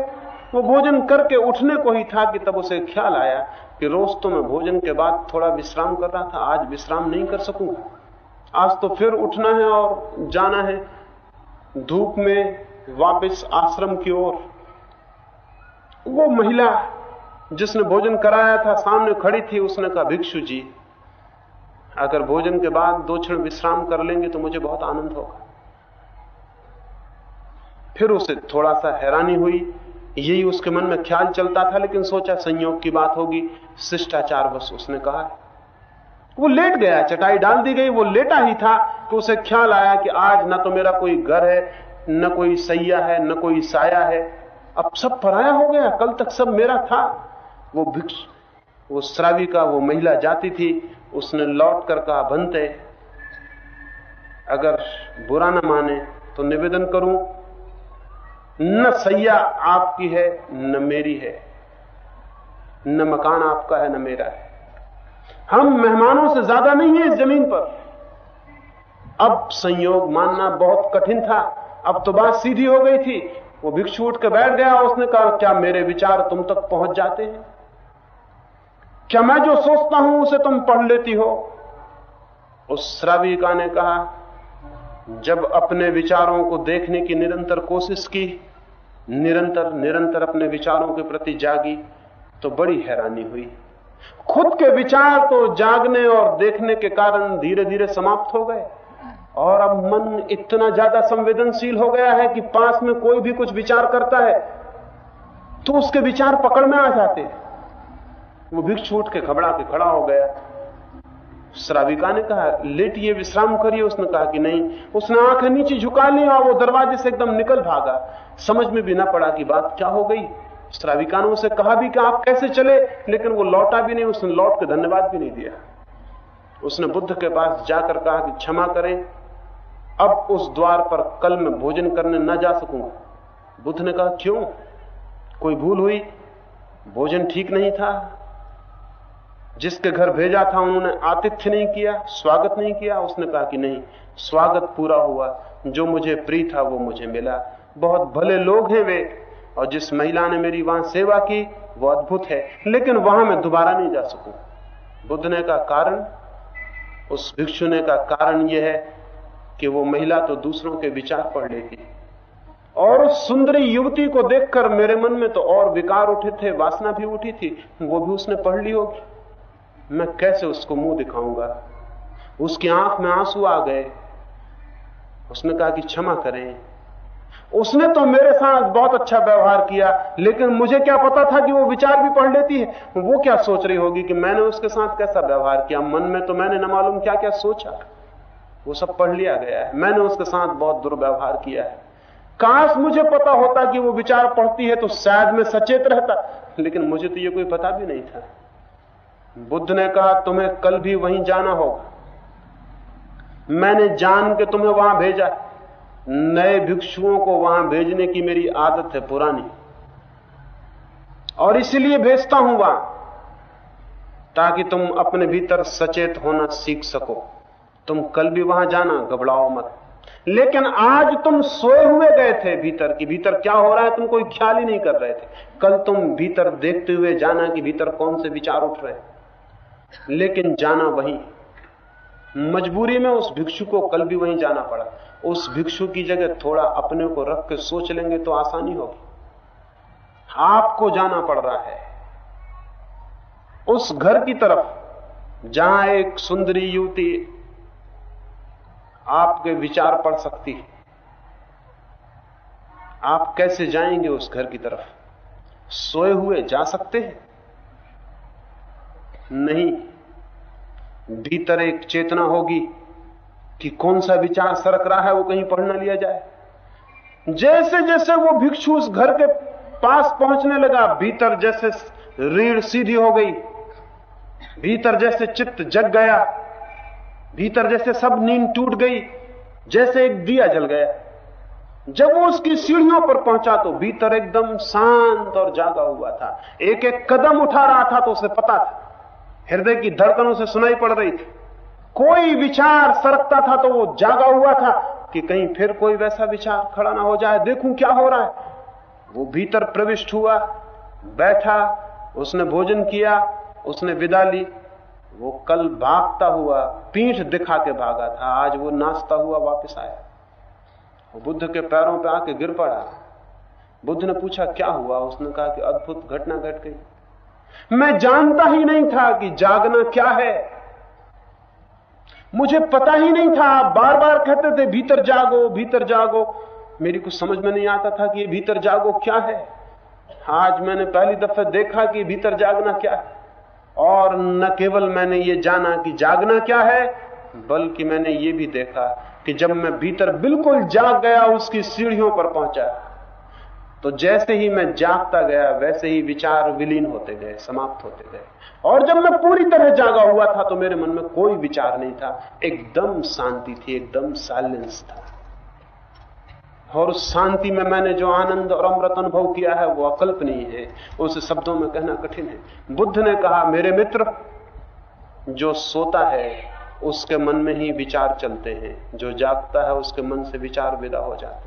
वो भोजन करके उठने को ही था कि तब उसे ख्याल आया कि रोज तो मैं भोजन के बाद थोड़ा विश्राम कर रहा था, आज विश्राम नहीं कर सकूँगा आज तो फिर उठना है और जाना है। धूप में वापस आश्रम की ओर। वो महिला जिसने भोजन कराया था, सामने खड़ी थी, उसने कहा, भिक्षु जी, अगर भोजन के बाद दो क्षण विश्राम कर लेंगे तो मुझे बहुत आनंद होगा। फिर उसे थोड़ा सा हैरानी हुई यही उसके मन में ख्याल चलता था, लेकिन सोचा संयोग की बात होगी। शिष्टाचार बस उसने कहा है। वो लेट गया, चटाई डाल दी गई, वो लेटा ही था कि उसे ख्याल आया कि आज ना तो मेरा कोई घर है, न कोई सैया है, न कोई साया है। अब सब पराया हो गया, कल तक सब मेरा था। वो भिक्ष, वो श्राविका वो महिला जाती थी, उसने लौट कर कहा, बनते, अगर बुरा ना माने तो निवेदन करूँ न सैया आपकी है, न मेरी है। न मकान आपका है, न मेरा है। हम मेहमानों से ज़्यादा नहीं है इस ज़मीन पर। अब संयोग मानना बहुत कठिन था। अब तो बात सीधी हो गई थी। वो भिक्षु उठ के बैठ गया, उसने कहा, क्या मेरे विचार तुम तक पहुँच जाते हैं? क्या मैं जो सोचता हूँ उसे तुम पढ़ लेती हो? उस श्राविका ने कहा जब अपने विचारों को देखने की निरंतर कोशिश की, निरंतर निरंतर अपने विचारों के प्रति जागी तो बड़ी हैरानी हुई। खुद के विचार तो जागने और देखने के कारण धीरे धीरे समाप्त हो गए। और अब मन इतना ज़्यादा संवेदनशील हो गया है कि पास में कोई भी कुछ विचार करता है तो उसके विचार पकड़ में आ जाते वो भिक्षु उठ के घबरा के खड़ा हो गया। श्राविका ने कहा लेटिए विश्राम करिए। उसने कहा कि नहीं। उसने आँखें नीचे झुका ली और वो दरवाजे से एकदम निकल भागा। समझ में भी ना पड़ा कि बात क्या हो गई। श्राविका ने उसे कहा भी कि आप कैसे चले, लेकिन वो लौटा भी नहीं। उसने लौट के धन्यवाद भी नहीं दिया। उसने बुद्ध के पास जाकर कहा कि क्षमा करें। अब उस द्वार पर कल मैं भोजन करने न जा सकूँगा। बुद्ध ने कहा, क्यों? कोई भूल हुई? भोजन ठीक नहीं था? जिसके घर भेजा था उन्होंने आतिथ्य नहीं किया, स्वागत नहीं किया। उसने कहा कि नहीं, स्वागत पूरा हुआ। जो मुझे प्रिय था वो मुझे मिला। बहुत भले लोग हैं वे, और जिस महिला ने मेरी वहाँ सेवा की, वो अद्भुत है। लेकिन वहाँ मैं दोबारा नहीं जा सकूँ। बुद्ध ने का कारण? उस भिक्षु ने का कारण यह है कि वो महिला तो दूसरों के विचार पढ़ लेती और उस सुंदरी युवती को देखकर मेरे मन में तो और विकार उठे थे, वासना भी उठी थी। वो भी उसने पढ़ ली होगी। मैं कैसे उसको मुँह दिखाऊँगा? उसकी आँख में आँसू आ गए। उसने कहा कि क्षमा करें। उसने तो मेरे साथ बहुत अच्छा व्यवहार किया, लेकिन मुझे क्या पता था कि वो विचार भी पढ़ लेती है? वो क्या सोच रही होगी कि मैंने उसके साथ कैसा व्यवहार किया? मन में तो मैंने न मालूम क्या क्या सोचा। वो सब पढ़ लिया गया है। मैंने उसके साथ बहुत दुर्व्यवहार किया है। काश मुझे पता होता कि वो विचार पढ़ती है तो शायद मैं सचेत रहता। लेकिन मुझे तो ये कोई पता भी नहीं था। बुद्ध ने कहा, तुम्हें कल भी वहीं जाना होगा। मैंने जान के तुम्हें वहाँ भेजा नए भिक्षुओं को वहाँ भेजने की मेरी आदत है पुरानी। और इसलिए भेजता हूँ वहाँ, ताकि तुम अपने भीतर सचेत होना सीख सको। तुम कल भी वहाँ जाना, घबराओ मत। लेकिन आज तुम सोए हुए गए थे भीतर, कि भीतर क्या हो रहा है, तुम कोई ख्याल ही नहीं कर रहे थे। कल तुम भीतर देखते हुए जाना कि भीतर कौन से विचार उठ रहे हैं। लेकिन जाना वहीं। मजबूरी में उस भिक्षु को कल भी वहीं जाना पड़ा। उस भिक्षु की जगह थोड़ा अपने को रख के सोच लेंगे तो आसानी होगी। आपको जाना पड़ रहा है। उस घर की तरफ़, जहाँ एक सुंदरी युवती आपके विचार पढ़ सकती है। आप कैसे जाएँगे उस घर की तरफ़? सोए हुए जा सकते हैं? नहीं। भीतर एक चेतना होगी कि कौन सा विचार सरक रहा है वो कहीं पढ़ ना लिया जाए। जैसे जैसे वो भिक्षु उस घर के पास पहुँचने लगा, भीतर जैसे रीढ़ सीधी हो गई, भीतर जैसे चित्त जग गया, भीतर जैसे सब नींद टूट गई, जैसे एक दिया जल गया। जब वो उसकी सीढ़ियों पर पहुँचा तो भीतर एकदम शांत और जागा हुआ था। एक एक कदम उठा रहा था तो उसे पता था। हृदय की धड़कनों से सुनाई पड़ रही थी। कोई विचार सरकता था तो वो जागा हुआ था कि कहीं फिर कोई वैसा विचार खड़ा ना हो जाए। देखूँ क्या हो रहा है। वो भीतर प्रविष्ट हुआ, बैठा, उसने भोजन किया, उसने विदा ली। वो कल भागता हुआ, पीठ दिखा के भागा था। आज वो नाचता हुआ वापस आया। वो बुद्ध के पैरों पे आके गिर पड़ा। बुद्ध ने पूछा, क्या हुआ? उसने कहा कि अद्भुत घटना घट गट गई। मैं जानता ही नहीं था कि जागना क्या है। मुझे पता ही नहीं था, आप बार बार कहते थे, भीतर जागो भीतर जागो। मेरी कुछ समझ में नहीं आता था कि ये भीतर जागो क्या है। आज मैंने पहली दफे देखा कि भीतर जागना क्या है। और न केवल मैंने ये जाना कि जागना क्या है, बल्कि मैंने ये भी देखा कि जब मैं भीतर बिल्कुल जाग गया, उसकी सीढ़ियों पर पहुँचा तो जैसे ही मैं जागता गया, वैसे ही विचार विलीन होते गए, समाप्त होते गए। और जब मैं पूरी तरह जागा हुआ था तो मेरे मन में कोई विचार नहीं था। एकदम शांति थी, एकदम साइलेंस था। और उस शांति में मैंने जो आनंद और अमृत अनुभव किया है, वो अकल्पनीय है। उसे शब्दों में कहना कठिन है। बुद्ध ने कहा, मेरे मित्र, जो सोता है, उसके मन में ही विचार चलते हैं। जो जागता है, उसके मन से विचार विदा हो जाते हैं।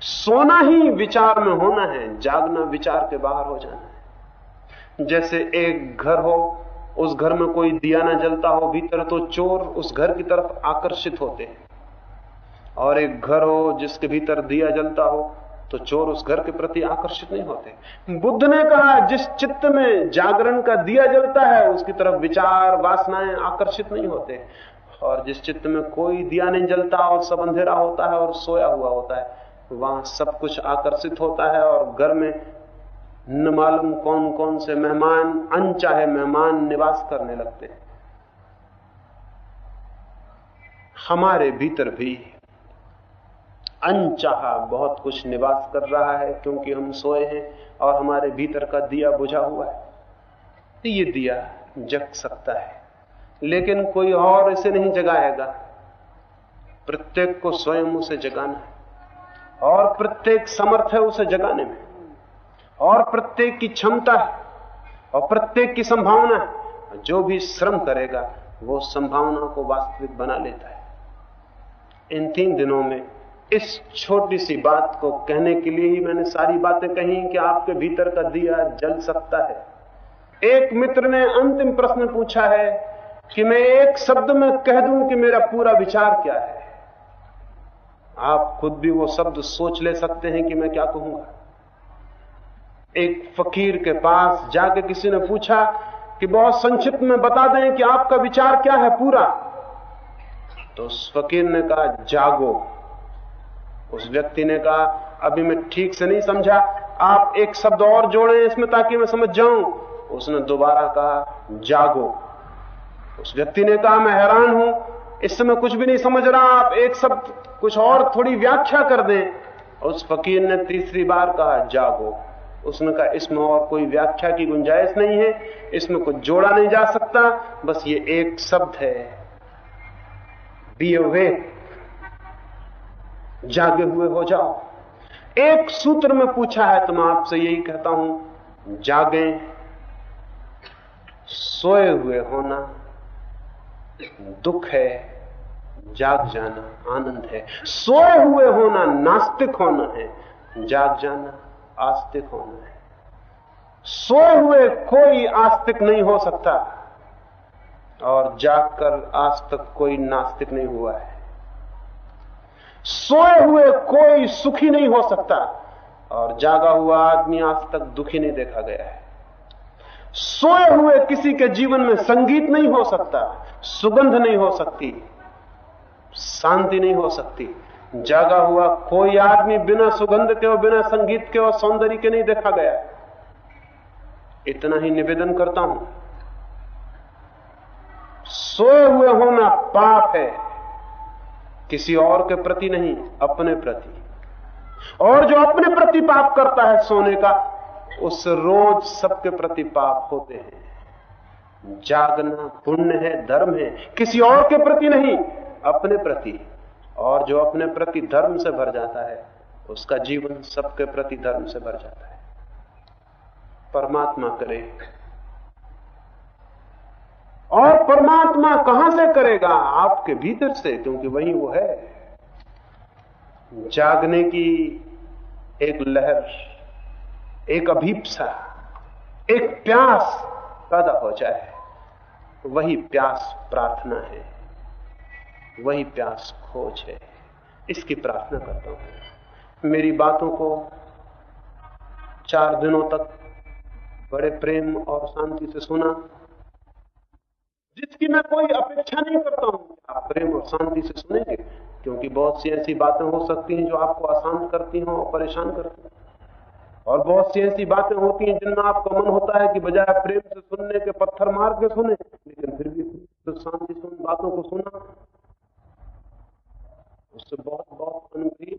सोना ही विचार में होना है जागना विचार के बाहर हो जाना है। जैसे एक घर हो, उस घर में कोई दिया ना जलता हो, भीतर तो चोर उस घर की तरफ़ आकर्षित होते हैं। और एक घर हो, जिसके भीतर दिया जलता हो तो चोर उस घर के प्रति आकर्षित नहीं होते। बुद्ध ने कहा, जिस चित्त में जागरण का दिया जलता है, उसकी तरफ़ विचार, वासनाएँ आकर्षित नहीं होते। और जिस चित्त में कोई दिया नहीं जलता और सब अंधेरा होता है और सोया हुआ होता है वहाँ सब कुछ आकर्षित होता है और घर में न मालूम कौन कौन से मेहमान, अनचाहे मेहमान निवास करने लगते हैं। हमारे भीतर भी अनचाहा बहुत कुछ निवास कर रहा है क्योंकि हम सोए हैं और हमारे भीतर का दिया बुझा हुआ है। ये दिया जग सकता है, लेकिन कोई और इसे नहीं जगाएगा। प्रत्येक को स्वयं उसे जगाना है। और प्रत्येक समर्थ है उसे जगाने में। और प्रत्येक की क्षमता है, और प्रत्येक की संभावना है। जो भी श्रम करेगा, वो संभावना को वास्तविक बना लेता है। इन तीन दिनों में इस छोटी सी बात को कहने के लिए ही मैंने सारी बातें कही कि आपके भीतर का दिया जल सकता है। एक मित्र ने अंतिम प्रश्न पूछा है कि मैं एक शब्द में कह दूँ कि मेरा पूरा विचार क्या है? आप खुद भी वो शब्द सोच ले सकते हैं कि मैं क्या कहूँगा? एक फकीर के पास जाके किसी ने पूछा कि बहुत संक्षिप्त में बता दें कि आपका विचार क्या है पूरा? तो उस फकीर ने कहा, जागो। उस व्यक्ति ने कहा, अभी मैं ठीक से नहीं समझा। आप एक शब्द और जोड़ें इसमें ताकि मैं समझ जाऊँ। उसने दोबारा कहा, जागो। उस व्यक्ति ने कहा, मैं हैरान हूँ। इस समय कुछ भी नहीं समझ रहा, आप एक शब्द, कुछ और थोड़ी व्याख्या कर दें। उस फकीर ने तीसरी बार कहा, जागो। उसने कहा, इसमें और कोई व्याख्या की गुंजाइश नहीं है, इसमें कुछ जोड़ा नहीं जा सकता, बस ये एक शब्द है। बी अवे जागे हुए हो जाओ। एक सूत्र में पूछा है तो मैं आपसे यही कहता हूँ, जागे, सोए हुए होना। दुख है, जाग जाना आनंद है। सोए हुए होना नास्तिक होना है, जाग जाना आस्तिक होना है। सोए हुए कोई आस्तिक नहीं हो सकता, और जागकर आज तक कोई नास्तिक नहीं हुआ है। सोए हुए कोई सुखी नहीं हो सकता, और जागा हुआ आदमी आज तक दुखी नहीं देखा गया है। सोए हुए किसी के जीवन में संगीत नहीं हो सकता, सुगंध नहीं हो सकती, शांति नहीं हो सकती। जागा हुआ कोई आदमी बिना सुगंध के और बिना संगीत के और सौंदर्य के नहीं देखा गया। इतना ही निवेदन करता हूँ। सोए हुए होना पाप है। किसी और के प्रति नहीं, अपने प्रति। और जो अपने प्रति पाप करता है सोने का उस रोज सबके प्रति पाप होते हैं। जागना पुण्य है, धर्म है, किसी और के प्रति नहीं, अपने प्रति। और जो अपने प्रति धर्म से भर जाता है, उसका जीवन सबके प्रति धर्म से भर जाता है। परमात्मा करे। और परमात्मा कहाँ से करेगा? आपके भीतर से, क्योंकि वही वो है। जागने की एक लहर एक अभीपसा, एक प्यास पैदा हो जाए, वही प्यास प्रार्थना है, वही प्यास खोज है। इसकी प्रार्थना करता हूँ। मेरी बातों को चार दिनों तक बड़े प्रेम और शांति से सुना, जिसकी मैं कोई अपेक्षा नहीं करता हूँ आप प्रेम और शांति से सुनेंगे, क्योंकि बहुत सी ऐसी बातें हो सकती हैं जो आपको अशांत करती हैं और परेशान करती हैं। और बहुत सी ऐसी बातें होती हैं जिनमें आपका मन होता है कि बजाय प्रेम से सुनने के पत्थर मार के सुने, लेकिन फिर भी तो शांति से उन बातों को सुना। उससे बहुत बहुत अनुग्रह